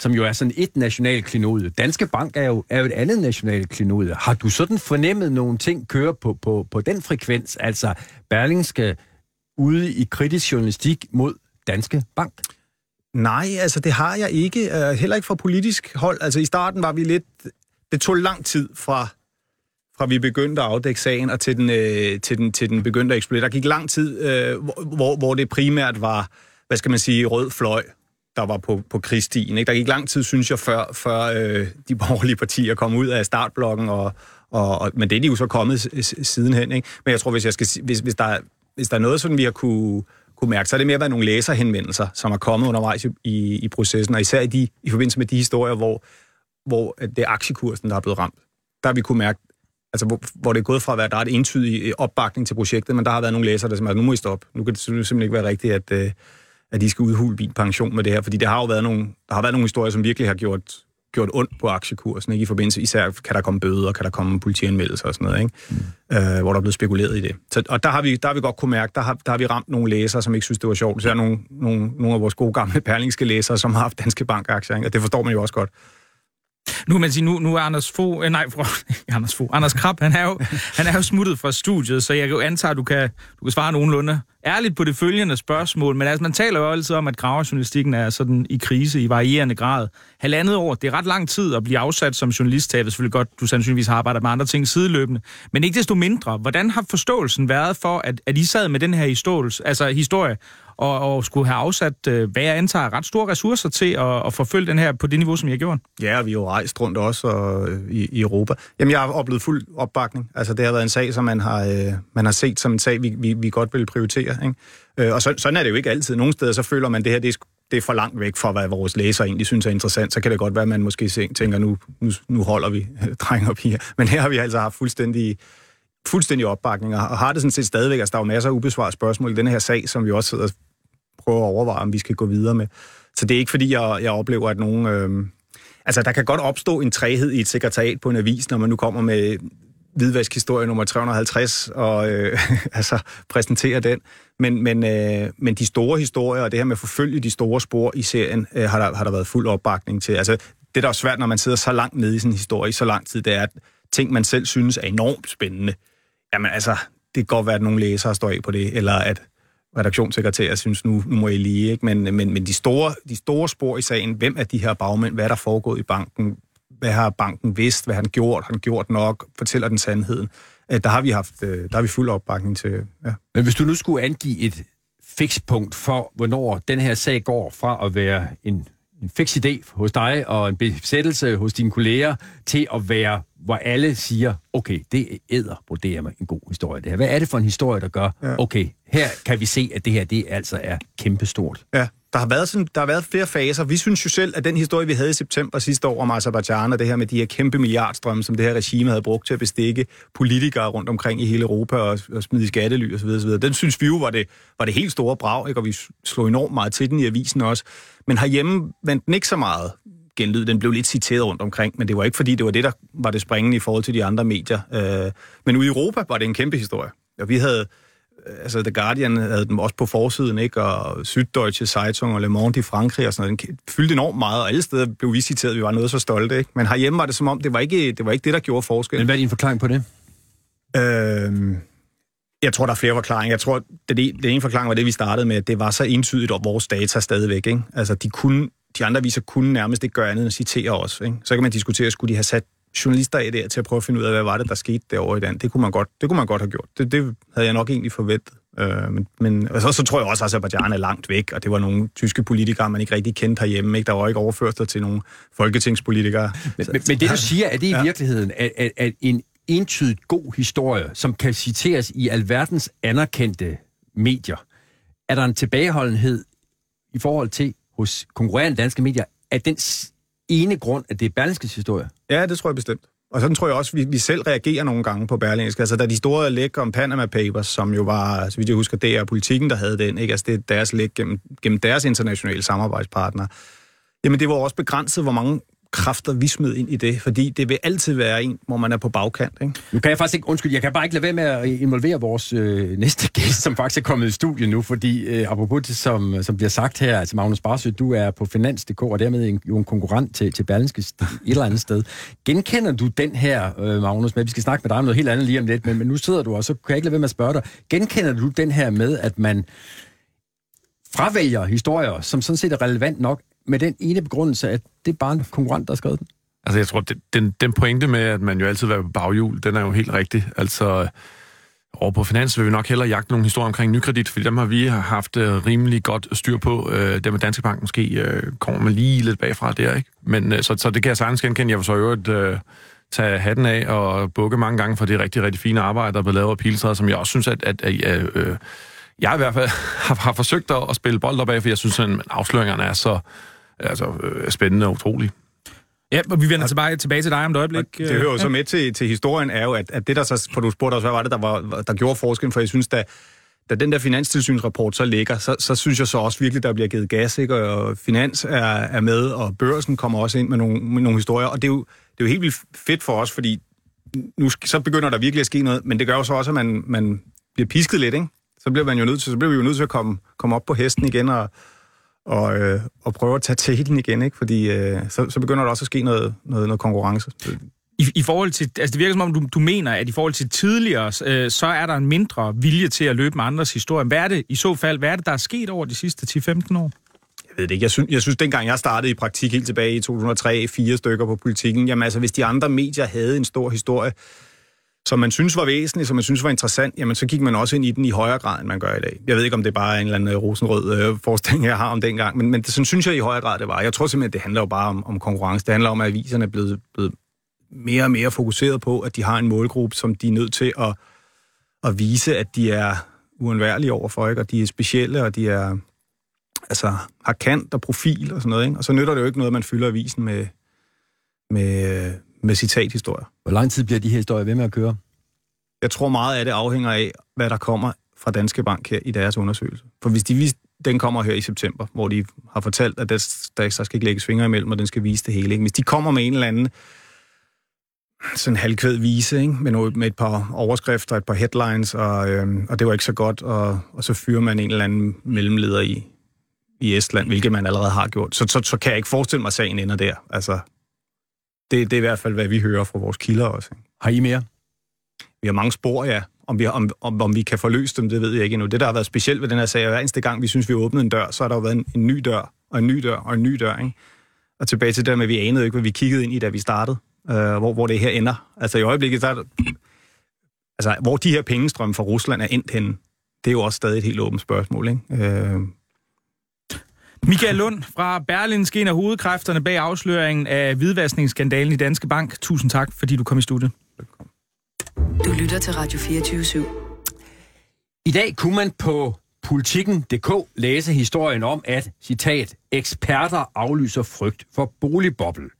som jo er sådan et national klinode. Danske Bank er jo, er jo et andet national klinode. Har du sådan fornemmet nogle ting køre på, på, på den frekvens, altså Berlingske ude i kritisk journalistik mod Danske Bank? Nej, altså det har jeg ikke. Uh, heller ikke fra politisk hold. Altså i starten var vi lidt... Det tog lang tid fra, fra vi begyndte at afdække sagen, og til den, øh, til den, til den begyndte at eksplodere. Der gik lang tid, øh, hvor- hvor, det primært var, hvad skal man sige, rød fløj, der var på, på krigsstien. Ikke? Der gik lang tid, synes jeg, før, før øh, de borgerlige partier kom ud af startblokken, og, og, og, men det er de jo så kommet sidenhen. Ikke? Men jeg tror, hvis, jeg skal, hvis, hvis, der, er- hvis der er noget, sådan vi har kunne, kunne mærke, så er det mere været nogle læserhenvendelser, som er kommet undervejs i, i, i processen, og især i, de, i forbindelse med de historier, hvor, hvor det er aktiekursen, der er blevet ramt. Der har vi kunne mærke, altså hvor, hvor det er gået fra at være, der er et entydig øh, opbakning til projektet, men der har været nogle læsere, der simpelthen, altså, nu må I stoppe. Nu kan det simpelthen ikke være rigtigt, at, øh, at de skal udhule min pension med det her, fordi det har jo været nogle, der har været nogle historier, som virkelig har gjort, gjort ondt på aktiekursen, ikke? i forbindelse, især kan der komme bøder, kan der komme politianmeldelser og sådan noget, ikke? Mm. Øh, hvor der er blevet spekuleret i det. Så, og der har, vi, der har vi godt kunne mærke, der har, der har vi ramt nogle læsere, som ikke synes, det var sjovt. Så er nogle, nogle, nogle af vores gode gamle perlingske læsere, som har haft danske bankaktier, ikke? og det forstår man jo også godt. Nu man sige, nu, nu er Anders Fo, øh, nej, for, Anders Fo, Anders Krab, han er, jo, han er jo smuttet fra studiet, så jeg kan jo antage, at du kan, du kan svare nogenlunde ærligt på det følgende spørgsmål, men altså, man taler jo altid om, at gravejournalistikken er sådan i krise i varierende grad. Halvandet år, det er ret lang tid at blive afsat som journalist, det er selvfølgelig godt, du sandsynligvis har arbejdet med andre ting sideløbende, men ikke desto mindre, hvordan har forståelsen været for, at, at I sad med den her historie, altså historie, og, og skulle have afsat, øh, hvad jeg antager, ret store ressourcer til at, at forfølge den her på det niveau, som jeg har gjort? Ja, og vi har jo rejst rundt også og, øh, i, i Europa. Jamen, jeg har oplevet fuld opbakning. Altså, det har været en sag, som man har, øh, man har set som en sag, vi, vi, vi godt vil prioritere. Ikke? Øh, og så, sådan er det jo ikke altid. Nogle steder, så føler man, at det her det er, det er for langt væk fra, hvad vores læsere egentlig synes er interessant. Så kan det godt være, at man måske tænker, nu, nu, nu holder vi, drenge og piger. Men her har vi altså haft fuldstændig fuldstændig opbakning, og har det sådan set stadigvæk. Altså, der er jo masser af ubesvarede spørgsmål i den her sag, som vi også sidder prøve at overveje, om vi skal gå videre med. Så det er ikke, fordi jeg, jeg oplever, at nogen... Øh, altså, der kan godt opstå en træhed i et sekretariat på en avis, når man nu kommer med hvidvaskhistorie nummer 350 og øh, altså præsenterer den. Men, men, øh, men de store historier, og det her med at forfølge de store spor i serien, øh, har, der, har der været fuld opbakning til. Altså, det, der er svært, når man sidder så langt nede i sin en historie i så lang tid, det er, at ting, man selv synes er enormt spændende, jamen altså, det kan godt være, at nogle læsere står af på det, eller at redaktionssekretærer synes, nu, nu må I lige, ikke? Men, men, men de, store, de store spor i sagen, hvem er de her bagmænd, hvad er der foregået i banken, hvad har banken vidst, hvad har han gjort, har han gjort nok, fortæller den sandheden. Øh, der har vi haft, øh, der har vi fuld opbakning til, ja. Men hvis du nu skulle angive et fikspunkt for, hvornår den her sag går fra at være en, en fix idé hos dig og en besættelse hos dine kolleger, til at være, hvor alle siger, okay, det æder vurderer mig en god historie det her. Hvad er det for en historie, der gør, Ja. okay, her kan vi se, at det her, det altså er kæmpestort. Ja, der har, været sådan, der har været flere faser. Vi synes jo selv, at den historie, vi havde i september sidste år om Azerbaijan, og det her med de her kæmpe milliardstrømme, som det her regime havde brugt til at bestikke politikere rundt omkring i hele Europa og, og smide i skattely osv., osv., den synes vi jo var det, var det helt store brag, ikke? og vi slog enormt meget til den i avisen også. Men herhjemme vandt den ikke så meget genlyd. Den blev lidt citeret rundt omkring, men det var ikke fordi, det var det, der var det springende i forhold til de andre medier. Øh, men ude i Europa var det en kæmpe historie. Og vi havde altså The Guardian havde dem også på forsiden, ikke? og Süddeutsche Zeitung og Le Monde i Frankrig og sådan noget. Den fyldte enormt meget, og alle steder blev vi citeret, vi var noget så stolte. Ikke? Men herhjemme var det som om, det var ikke det, var ikke det der gjorde forskel. Men hvad er din forklaring på det? Øh, jeg tror, der er flere forklaringer. Jeg tror, det, det ene forklaring var det, vi startede med, at det var så entydigt, og vores data stadigvæk. Ikke? Altså, de, kunne, de andre viser kunne nærmest ikke gøre andet end at citere os. Ikke? Så kan man diskutere, skulle de have sat journalister af der til at prøve at finde ud af, hvad var det, der skete derovre i den. Det kunne man godt, det kunne man godt have gjort. Det, det havde jeg nok egentlig forventet. Øh, men, men og så, så tror jeg også, at Azerbaijan er langt væk, og det var nogle tyske politikere, man ikke rigtig kendte herhjemme. Ikke? Der var ikke overført til nogle folketingspolitikere. Men, men, men det, du siger, er det i ja. virkeligheden, at, at, at en entydigt god historie, som kan citeres i alverdens anerkendte medier, er der en tilbageholdenhed i forhold til hos konkurrerende danske medier, at den ene grund, at det er Berlingskes historie? Ja, det tror jeg bestemt. Og sådan tror jeg også, vi, vi selv reagerer nogle gange på Berlingske. Altså, da de store læg om Panama Papers, som jo var, så vidt jeg husker, det er politikken, der havde den, ikke? Altså, det er deres læg gennem, gennem deres internationale samarbejdspartnere. Jamen, det var også begrænset, hvor mange kræfter vi smed ind i det, fordi det vil altid være en, hvor man er på bagkant. Ikke? Nu kan jeg faktisk ikke, undskyld, jeg kan bare ikke lade være med at involvere vores øh, næste gæst, som faktisk er kommet i studiet nu, fordi øh, apropos det, som, som bliver sagt her, altså Magnus Barsø, du er på Finans.dk, og dermed en, jo en konkurrent til, til Berlinske et eller andet sted. Genkender du den her, øh, Magnus, med, vi skal snakke med dig om noget helt andet lige om lidt, men, men nu sidder du, og så kan jeg ikke lade være med at spørge dig, genkender du den her med, at man fravælger historier, som sådan set er relevant nok, med den ene begrundelse, at det er bare en konkurrent, der har skrevet den? Altså, jeg tror, det, den, den pointe med, at man jo altid vil være på baghjul, den er jo helt rigtig. Altså, over på Finans vil vi nok hellere jagte nogle historier omkring nykredit, fordi dem har vi haft øh, rimelig godt styr på. Øh, dem med Danske Bank måske øh, kommer man lige lidt bagfra der, ikke? Men så, så det kan jeg sagtens genkende. Jeg vil så øvrigt uh, tage hatten af og bukke mange gange for det rigtig, rigtig fine arbejde, der er blevet lavet af Piltræder, som jeg også synes, at, at, at, at øh, jeg i hvert fald har, har forsøgt at, at spille bold op af, for jeg synes, at afsløringerne er så altså, øh, spændende og utrolig. Ja, og vi vender tilbage, tilbage til dig om et øjeblik. Og det hører jo så med til, til historien, er jo, at, at det der så, for du spurgte også, hvad var det, der, var, der gjorde forskellen, for jeg synes, da, da den der finanstilsynsrapport så ligger, så, så synes jeg så også virkelig, der bliver givet gas, ikke? og finans er, er med, og børsen kommer også ind med nogle, med nogle historier, og det er, jo, det er jo helt vildt fedt for os, fordi nu så begynder der virkelig at ske noget, men det gør jo så også, at man, man bliver pisket lidt, ikke? Så bliver man jo nødt til, så bliver vi jo nødt til at komme, komme op på hesten igen og, og, øh, og prøve at tage teten igen, ikke? fordi øh, så, så begynder der også at ske noget, noget, noget konkurrence. I, I forhold til, altså det virker som om, du, du mener, at i forhold til tidligere, øh, så er der en mindre vilje til at løbe med andres historie. Hvad er det i så fald, hvad er det, der er sket over de sidste 10-15 år? Jeg ved det ikke. Jeg synes, jeg synes, dengang jeg startede i praktik helt tilbage i 2003, fire stykker på politikken, jamen altså, hvis de andre medier havde en stor historie, som man synes var væsentlig, som man synes var interessant, jamen så gik man også ind i den i højere grad, end man gør i dag. Jeg ved ikke, om det er bare en eller anden øh, rosenrød øh, forestilling, jeg har om dengang, men, men det, sådan synes jeg i højere grad, det var. Jeg tror simpelthen, det handler jo bare om, om konkurrence. Det handler om, at aviserne er blevet, blevet mere og mere fokuseret på, at de har en målgruppe, som de er nødt til at, at vise, at de er uundværlige overfor, ikke? og de er specielle, og de er altså, har kant og profil og sådan noget. Ikke? Og så nytter det jo ikke noget, at man fylder avisen med, med, med citathistorier. Hvor lang tid bliver de her historier ved med at køre? Jeg tror meget af det afhænger af, hvad der kommer fra Danske Bank her i deres undersøgelse. For hvis de vis, den kommer her i september, hvor de har fortalt, at der, der skal ikke lægges fingre imellem, og den skal vise det hele. Ikke? Hvis de kommer med en eller anden sådan halvkvæd vise, ikke? Med, noget, med et par overskrifter, et par headlines, og, øhm, og det var ikke så godt, og, og så fyrer man en eller anden mellemleder i, i Estland, hvilket man allerede har gjort, så, så, så kan jeg ikke forestille mig, at sagen ender der. Altså, det, det er i hvert fald, hvad vi hører fra vores kilder også. Ikke? Har I mere? Vi har mange spor, ja. Om vi, om, om, om vi kan forløse dem, det ved jeg ikke endnu. Det, der har været specielt ved den her sag, hver eneste gang, vi synes, vi åbnede en dør, så har der jo været en, en ny dør, og en ny dør, og en ny dør. Ikke? Og tilbage til det med, at vi anede ikke, hvad vi kiggede ind i, da vi startede. Øh, hvor, hvor det her ender. Altså i øjeblikket, der, altså, hvor de her pengestrømme fra Rusland er endt henne, det er jo også stadig et helt åbent spørgsmål. Ikke? Øh, Michael Lund fra Berlinske, en af hovedkræfterne bag afsløringen af hvidvaskningsskandalen i Danske Bank. Tusind tak, fordi du kom i studiet. Du lytter til Radio 24 /7. I dag kunne man på politikken.dk læse historien om, at, citat, eksperter aflyser frygt for boligboble.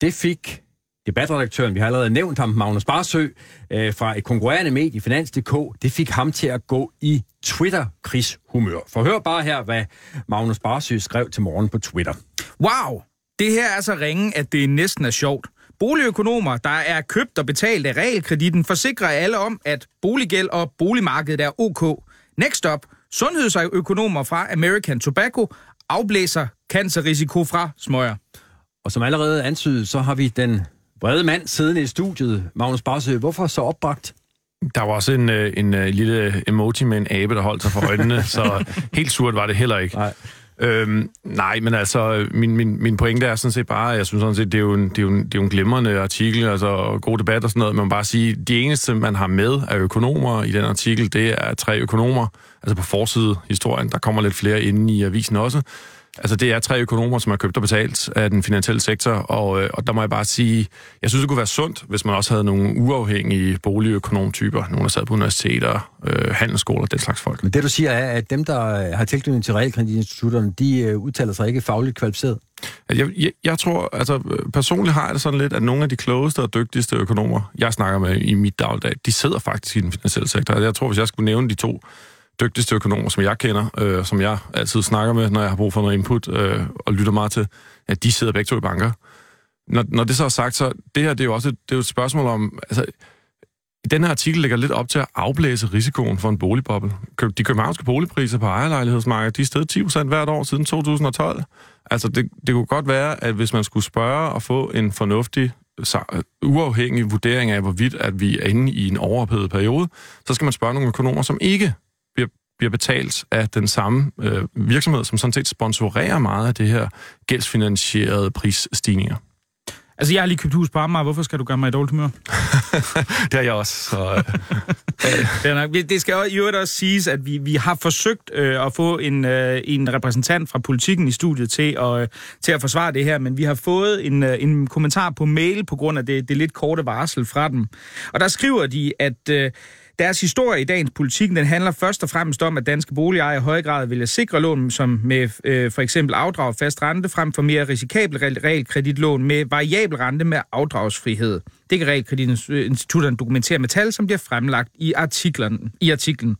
Det fik debatredaktøren, vi har allerede nævnt ham, Magnus Barsø, øh, fra et konkurrerende medie, Finans.dk, det fik ham til at gå i Twitter-krigshumør. Forhør bare her, hvad Magnus Barsø skrev til morgen på Twitter. Wow! Det her er så ringe, at det næsten er sjovt. Boligøkonomer, der er købt og betalt af realkreditten, forsikrer alle om, at boliggæld og boligmarkedet er ok. Next up, sundhedsøkonomer fra American Tobacco afblæser cancerrisiko fra smøger. Og som allerede antydet, så har vi den brede mand siddende i studiet. Magnus Barsø, hvorfor så opbragt? Der var også en, øh, en, en lille emoji med en abe, der holdt sig for øjnene, så helt surt var det heller ikke. Nej. Øhm, nej, men altså, min, min, min pointe er sådan set bare, jeg synes sådan set, det er jo en, det er jo en, det er jo en glimrende artikel, altså god debat og sådan noget, men man bare sige, de eneste, man har med af økonomer i den artikel, det er tre økonomer, altså på forside historien, der kommer lidt flere inde i avisen også, Altså, det er tre økonomer, som har købt og betalt af den finansielle sektor, og, øh, og der må jeg bare sige, jeg synes, det kunne være sundt, hvis man også havde nogle uafhængige boligøkonomtyper, nogle der sad på universiteter, øh, handelsskoler, den slags folk. Men det, du siger, er, at dem, der har tilknytning til realkreditinstitutterne, de øh, udtaler sig ikke fagligt kvalificeret? Jeg, jeg, jeg tror, altså personligt har jeg det sådan lidt, at nogle af de klogeste og dygtigste økonomer, jeg snakker med i mit dagligdag, de sidder faktisk i den finansielle sektor. Jeg tror, hvis jeg skulle nævne de to dygtigste økonomer, som jeg kender, øh, som jeg altid snakker med, når jeg har brug for noget input øh, og lytter meget til, at de sidder begge to i banker. Når, når det så er sagt, så det her det er jo også et, det er jo et spørgsmål om... Altså, den her artikel lægger lidt op til at afblæse risikoen for en boligboble. De københavnske boligpriser på ejerlejlighedsmarkedet, de er steget 10% hvert år siden 2012. Altså, det, det kunne godt være, at hvis man skulle spørge og få en fornuftig uafhængig vurdering af, hvorvidt at vi er inde i en overophedet periode, så skal man spørge nogle økonomer, som ikke bliver betalt af den samme øh, virksomhed, som sådan set sponsorerer meget af det her gældsfinansierede prisstigninger. Altså, jeg har lige købt hus på Amager. Hvorfor skal du gøre mig i dårligt humør? det har jeg også. Så, øh. det, er nok. det skal jo øvrigt også siges, at vi, vi har forsøgt øh, at få en, øh, en repræsentant fra politikken i studiet til at, øh, til at forsvare det her, men vi har fået en, øh, en kommentar på mail på grund af det, det lidt korte varsel fra dem. Og der skriver de, at... Øh, deres historie i dagens politik, den handler først og fremmest om, at danske boligejere i høj grad vil sikre lån som med øh, for eksempel afdrag fast rente, frem for mere risikable realkreditlån med variabel rente med afdragsfrihed. Det kan realkreditinstitutterne dokumentere med tal, som bliver fremlagt i, artiklen, i artiklen.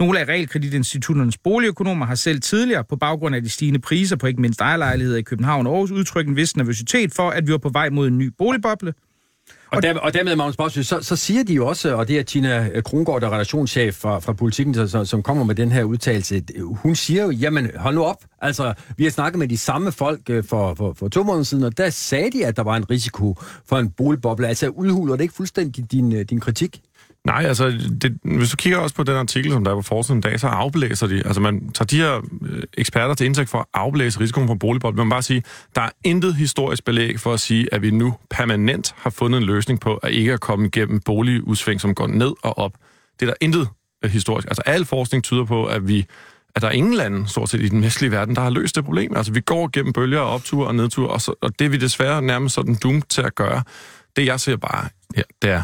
Nogle af realkreditinstitutternes boligøkonomer har selv tidligere, på baggrund af de stigende priser på ikke mindst ejerlejligheder i København og Aarhus, udtrykt en vis nervøsitet for, at vi var på vej mod en ny boligboble, og, der, og dermed, Magnus Bossø, så, så siger de jo også, og det er Tina Krongård, der er redaktionschef fra, fra Politikken, så, som kommer med den her udtalelse, hun siger jo, jamen hold nu op, altså vi har snakket med de samme folk øh, for, for, for to måneder siden, og der sagde de, at der var en risiko for en boligboble. Altså udhuler det ikke fuldstændig din, øh, din kritik? Nej, altså, det, hvis du kigger også på den artikel, som der er på forsiden i dag, så afblæser de, altså man tager de her øh, eksperter til indtægt for at afblæse risikoen for boligbold. Man bare sige, der er intet historisk belæg for at sige, at vi nu permanent har fundet en løsning på, at ikke at komme igennem boligudsving, som går ned og op. Det er der intet øh, historisk. Altså al forskning tyder på, at vi at der er ingen lande, stort set i den vestlige verden, der har løst det problem. Altså vi går gennem bølger og optur og nedtur, og, så, og det er vi desværre nærmest sådan dumt til at gøre. Det jeg ser bare her, det er,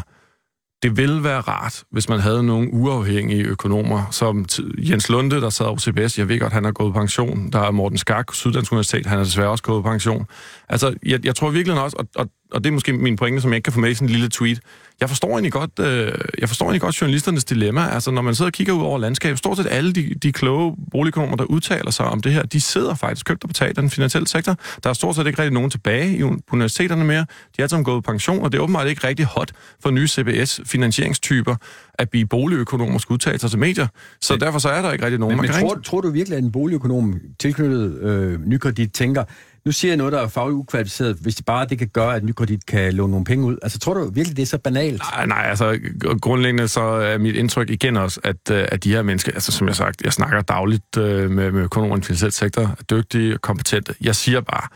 det ville være rart, hvis man havde nogle uafhængige økonomer, som Jens Lunde, der sad over CBS, jeg ved godt, han er gået på pension. Der er Morten Skak, Syddansk Universitet, han er desværre også gået på pension. Altså, jeg, jeg tror virkelig også, og, og, og det er måske min pointe, som jeg ikke kan få med i sådan en lille tweet, jeg forstår egentlig godt, øh, jeg forstår egentlig godt journalisternes dilemma. Altså, når man sidder og kigger ud over landskabet, stort set alle de, de kloge boligøkonomer, der udtaler sig om det her, de sidder faktisk købt og betalt af den finansielle sektor. Der er stort set ikke rigtig nogen tilbage i universiteterne mere. De er alle gået på pension, og det er åbenbart ikke rigtig hot for nye CBS-finansieringstyper at blive boligøkonomisk udtalt sig til medier. Så det, derfor så er der ikke rigtig nogen, men, man men tror, tror du virkelig, at en boligøkonom tilknyttet øh, nykredit tænker, nu siger jeg noget, der er fagligt ukvalificeret, hvis det bare det kan gøre, at nykredit kan låne nogle penge ud. Altså, tror du virkelig, det er så banalt? Nej, nej, altså grundlæggende så er mit indtryk igen også, at, øh, at de her mennesker, altså som jeg sagt, jeg snakker dagligt øh, med, med økonomer i den finansielle sektor, er dygtige og kompetente. Jeg siger bare,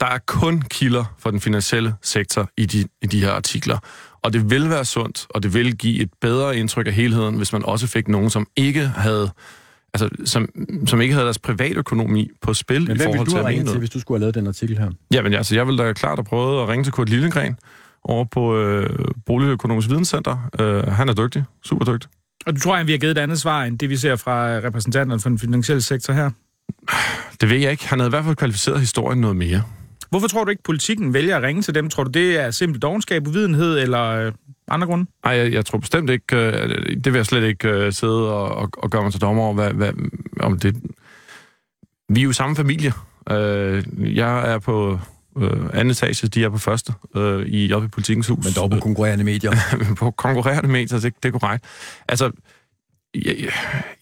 der er kun kilder for den finansielle sektor i de, i de her artikler. Og det vil være sundt, og det vil give et bedre indtryk af helheden, hvis man også fik nogen, som ikke havde altså, som, som ikke havde deres privatøkonomi på spil Men i forhold til at ringe til, hvis du skulle have lavet den artikel her? Jamen, altså, jeg ville da klart have prøvet at ringe til Kurt Lillegren over på øh, Boligøkonomisk Videnscenter. Øh, han er dygtig, super dygtig. Og du tror, at vi har givet et andet svar, end det vi ser fra repræsentanterne for den finansielle sektor her? Det ved jeg ikke. Han havde i hvert fald kvalificeret historien noget mere. Hvorfor tror du ikke, politikken vælger at ringe til dem? Tror du, det er simpelt dogenskab, uvidenhed eller øh, andre grunde? Nej, jeg, jeg tror bestemt ikke, øh, det vil jeg slet ikke øh, sidde og, og, og gøre mig til dommer over, hvad, hvad, om det... Vi er jo samme familie. Øh, jeg er på øh, anden etage, de er på første øh, i, oppe i politikens hus. Men dog på konkurrerende medier. på konkurrerende medier, det, det er korrekt. Altså, jeg,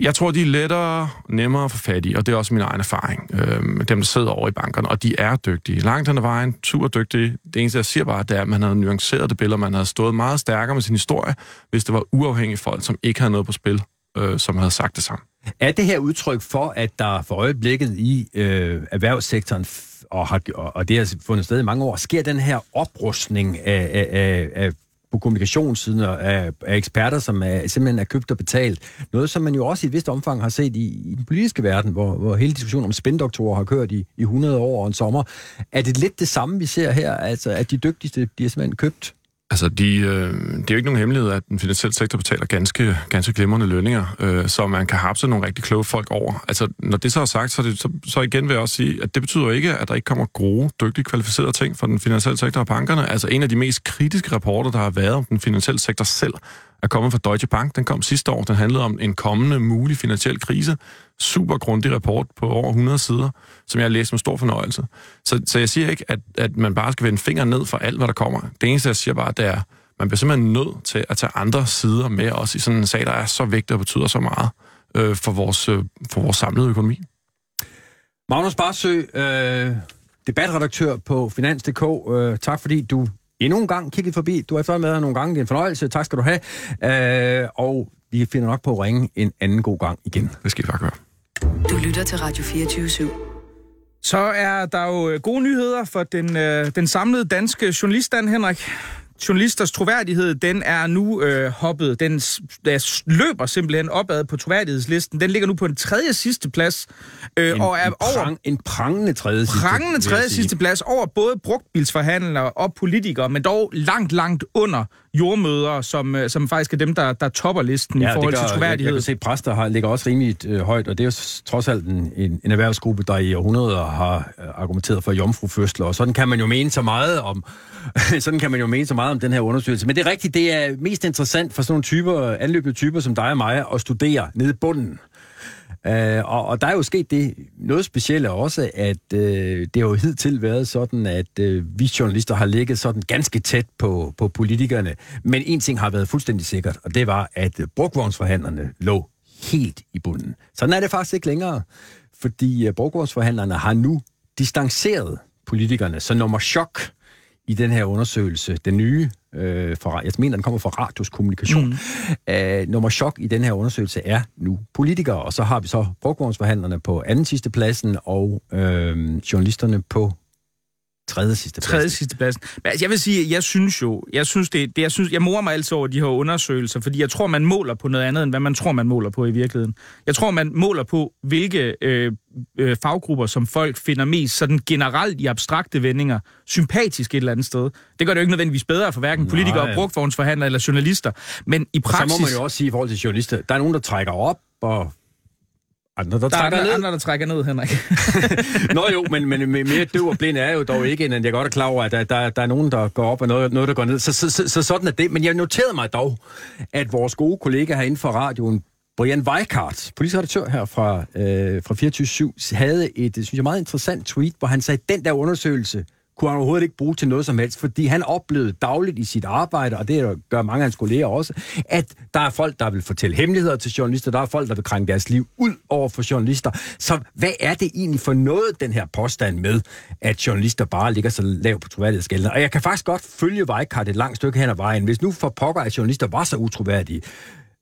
jeg tror, de er lettere, nemmere at få fat i, og det er også min egen erfaring. Øhm, dem, der sidder over i bankerne, og de er dygtige. Langt hen ad vejen, super dygtige. Det eneste, jeg siger bare, det er, at man havde nuanceret det billede, man havde stået meget stærkere med sin historie, hvis det var uafhængige folk, som ikke havde noget på spil, øh, som havde sagt det samme. Er det her udtryk for, at der for øjeblikket i øh, erhvervssektoren og, har, og det har fundet sted i mange år, sker den her oprustning af, af, af, af på kommunikationssiden af, af eksperter, som er, simpelthen er købt og betalt. Noget, som man jo også i et vist omfang har set i, i den politiske verden, hvor, hvor hele diskussionen om spændoktorer har kørt i, i 100 år og en sommer. Er det lidt det samme, vi ser her? Altså, at de dygtigste bliver simpelthen købt Altså, de, øh, det er jo ikke nogen hemmelighed, at den finansielle sektor betaler ganske, ganske glimrende lønninger, øh, så man kan hapse nogle rigtig kloge folk over. Altså, når det så er sagt, så, det, så, så igen vil jeg også sige, at det betyder ikke, at der ikke kommer gode, dygtige, kvalificerede ting fra den finansielle sektor og bankerne. Altså, en af de mest kritiske rapporter, der har været om den finansielle sektor selv, er kommet fra Deutsche Bank. Den kom sidste år. Den handlede om en kommende mulig finansiel krise. Super grundig rapport på over 100 sider, som jeg har læst med stor fornøjelse. Så, så jeg siger ikke, at, at man bare skal vende fingeren ned for alt, hvad der kommer. Det eneste, jeg siger bare, det er, man bliver simpelthen nødt til at tage andre sider med os i sådan en sag, der er så vigtig og betyder så meget øh, for, vores, øh, for vores samlede økonomi. Magnus Barsø, øh, debatredaktør på Finans.dk. Øh, tak fordi du endnu en gang kigget forbi. Du har før med nogle gange. Det er en fornøjelse. Tak skal du have. Øh, og vi finder nok på at ringe en anden god gang igen. Det skal vi bare gøre. Du lytter til Radio 24 /7. Så er der jo gode nyheder for den, øh, den samlede danske journaliststand, Henrik journalisters troværdighed, den er nu øh, hoppet. Den, der løber simpelthen opad på troværdighedslisten. Den ligger nu på en tredje sidste plads. Øh, en, og er en, prang, over, en prangende tredje sidste Prangende tredje sidste plads over både brugtbilsforhandlere og politikere, men dog langt, langt under jordmøder, som, øh, som faktisk er dem, der, der topper listen ja, i forhold gør, til troværdighed. Jeg, jeg kan se, at præster har, ligger også rimelig øh, højt, og det er jo trods alt en, en, en erhvervsgruppe, der i århundreder har øh, argumenteret for jomfrufødsler, og sådan kan man jo mene så meget om, sådan kan man jo mene så meget om den her undersøgelse. Men det er rigtigt, det er mest interessant for sådan nogle typer, anløbende typer som dig og mig, at studere nede i bunden. Øh, og, og der er jo sket det noget specielt også, at øh, det har jo hidtil været sådan, at øh, vi journalister har ligget sådan ganske tæt på, på politikerne. Men en ting har været fuldstændig sikkert, og det var, at brugvognsforhandlerne lå helt i bunden. Sådan er det faktisk ikke længere, fordi øh, brugvognsforhandlerne har nu distanceret politikerne, så nummer chok i den her undersøgelse, den nye, øh, fra, jeg mener, den kommer fra Radios Kommunikation, mm. øh, nummer chok i den her undersøgelse er nu politikere, og så har vi så brugvognsforhandlerne på anden sidste pladsen, og øh, journalisterne på Tredje sidste plads. Tredje sidste plads. Men altså, jeg vil sige, jeg synes jo, jeg synes det, det jeg, synes, jeg morer mig altid over de her undersøgelser, fordi jeg tror, man måler på noget andet, end hvad man tror, man måler på i virkeligheden. Jeg tror, man måler på, hvilke øh, øh, faggrupper, som folk finder mest sådan generelt i abstrakte vendinger, sympatisk et eller andet sted. Det gør det jo ikke nødvendigvis bedre for hverken Nej. politikere, brugtvognsforhandlere eller journalister. Men i praksis... Så må man jo også sige i forhold til journalister, der er nogen, der trækker op og andre, der, der trækker er ned. andre, der trækker ned, Henrik. Nå jo, men, men mere døv og blind er jo dog ikke, end jeg godt er klar over, at der, der, der er nogen, der går op, og noget, noget der går ned. Så, så, så, så sådan er det. Men jeg noterede mig dog, at vores gode kollega herinde for radioen, Brian Weikart, politisk redaktør her fra, øh, fra 24-7, havde et, synes jeg, meget interessant tweet, hvor han sagde, den der undersøgelse, kunne han overhovedet ikke bruge til noget som helst, fordi han oplevede dagligt i sit arbejde, og det gør mange af hans kolleger også, at der er folk, der vil fortælle hemmeligheder til journalister, der er folk, der vil krænge deres liv ud over for journalister. Så hvad er det egentlig for noget, den her påstand med, at journalister bare ligger så lavt på troværdighedsgældene? Og jeg kan faktisk godt følge Vejkart et langt stykke hen ad vejen. Hvis nu for pokker, at journalister var så utroværdige,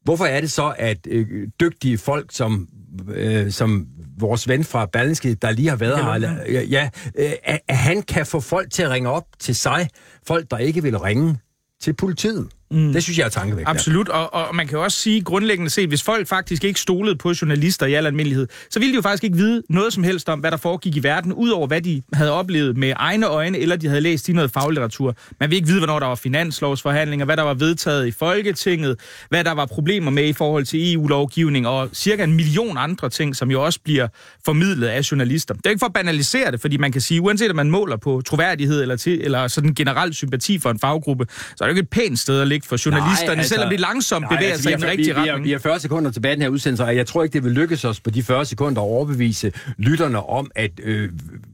Hvorfor er det så, at øh, dygtige folk, som, øh, som vores ven fra Berlingske, der lige har været her, ja, ja øh, at han kan få folk til at ringe op til sig, folk, der ikke vil ringe til politiet? Mm. Det synes jeg er tankevækkende. Absolut, og, og man kan jo også sige grundlæggende set, hvis folk faktisk ikke stolede på journalister i al almindelighed, så ville de jo faktisk ikke vide noget som helst om, hvad der foregik i verden, udover hvad de havde oplevet med egne øjne, eller de havde læst i noget faglitteratur. Man vil ikke vide, hvornår der var finanslovsforhandlinger, hvad der var vedtaget i Folketinget, hvad der var problemer med i forhold til EU-lovgivning, og cirka en million andre ting, som jo også bliver formidlet af journalister. Det er ikke for at banalisere det, fordi man kan sige, uanset om man måler på troværdighed eller, til, eller sådan generel sympati for en faggruppe, så er det jo ikke et pænt sted at ligge for journalisterne, nej, altså, selvom de langsomt nej, bevæger altså, sig i den rigtige vi, retning. Vi har 40 sekunder tilbage i den her udsendelse, og jeg tror ikke, det vil lykkes os på de 40 sekunder at overbevise lytterne om, at øh,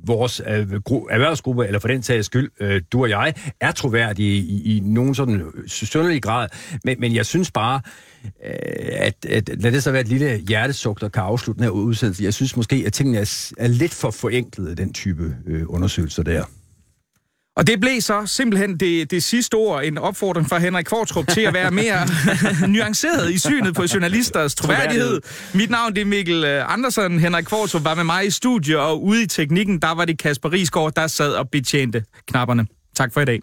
vores øh, erhvervsgruppe, eller for den sags skyld, øh, du og jeg, er troværdige i, i nogen sådan synderlig grad. Men, men jeg synes bare, øh, at, at lad det så være et lille hjertesuk, der kan afslutte den her udsendelse. Jeg synes måske, at tingene er, er lidt for forenklet, den type øh, undersøgelser der. Og det blev så simpelthen det, det sidste ord, en opfordring fra Henrik Kvartrup til at være mere nuanceret i synet på journalisters troværdighed. Mit navn det er Mikkel øh, Andersen. Henrik Kvartrup var med mig i studiet, og ude i teknikken, der var det Kasper Risgaard, der sad og betjente knapperne. Tak for i dag.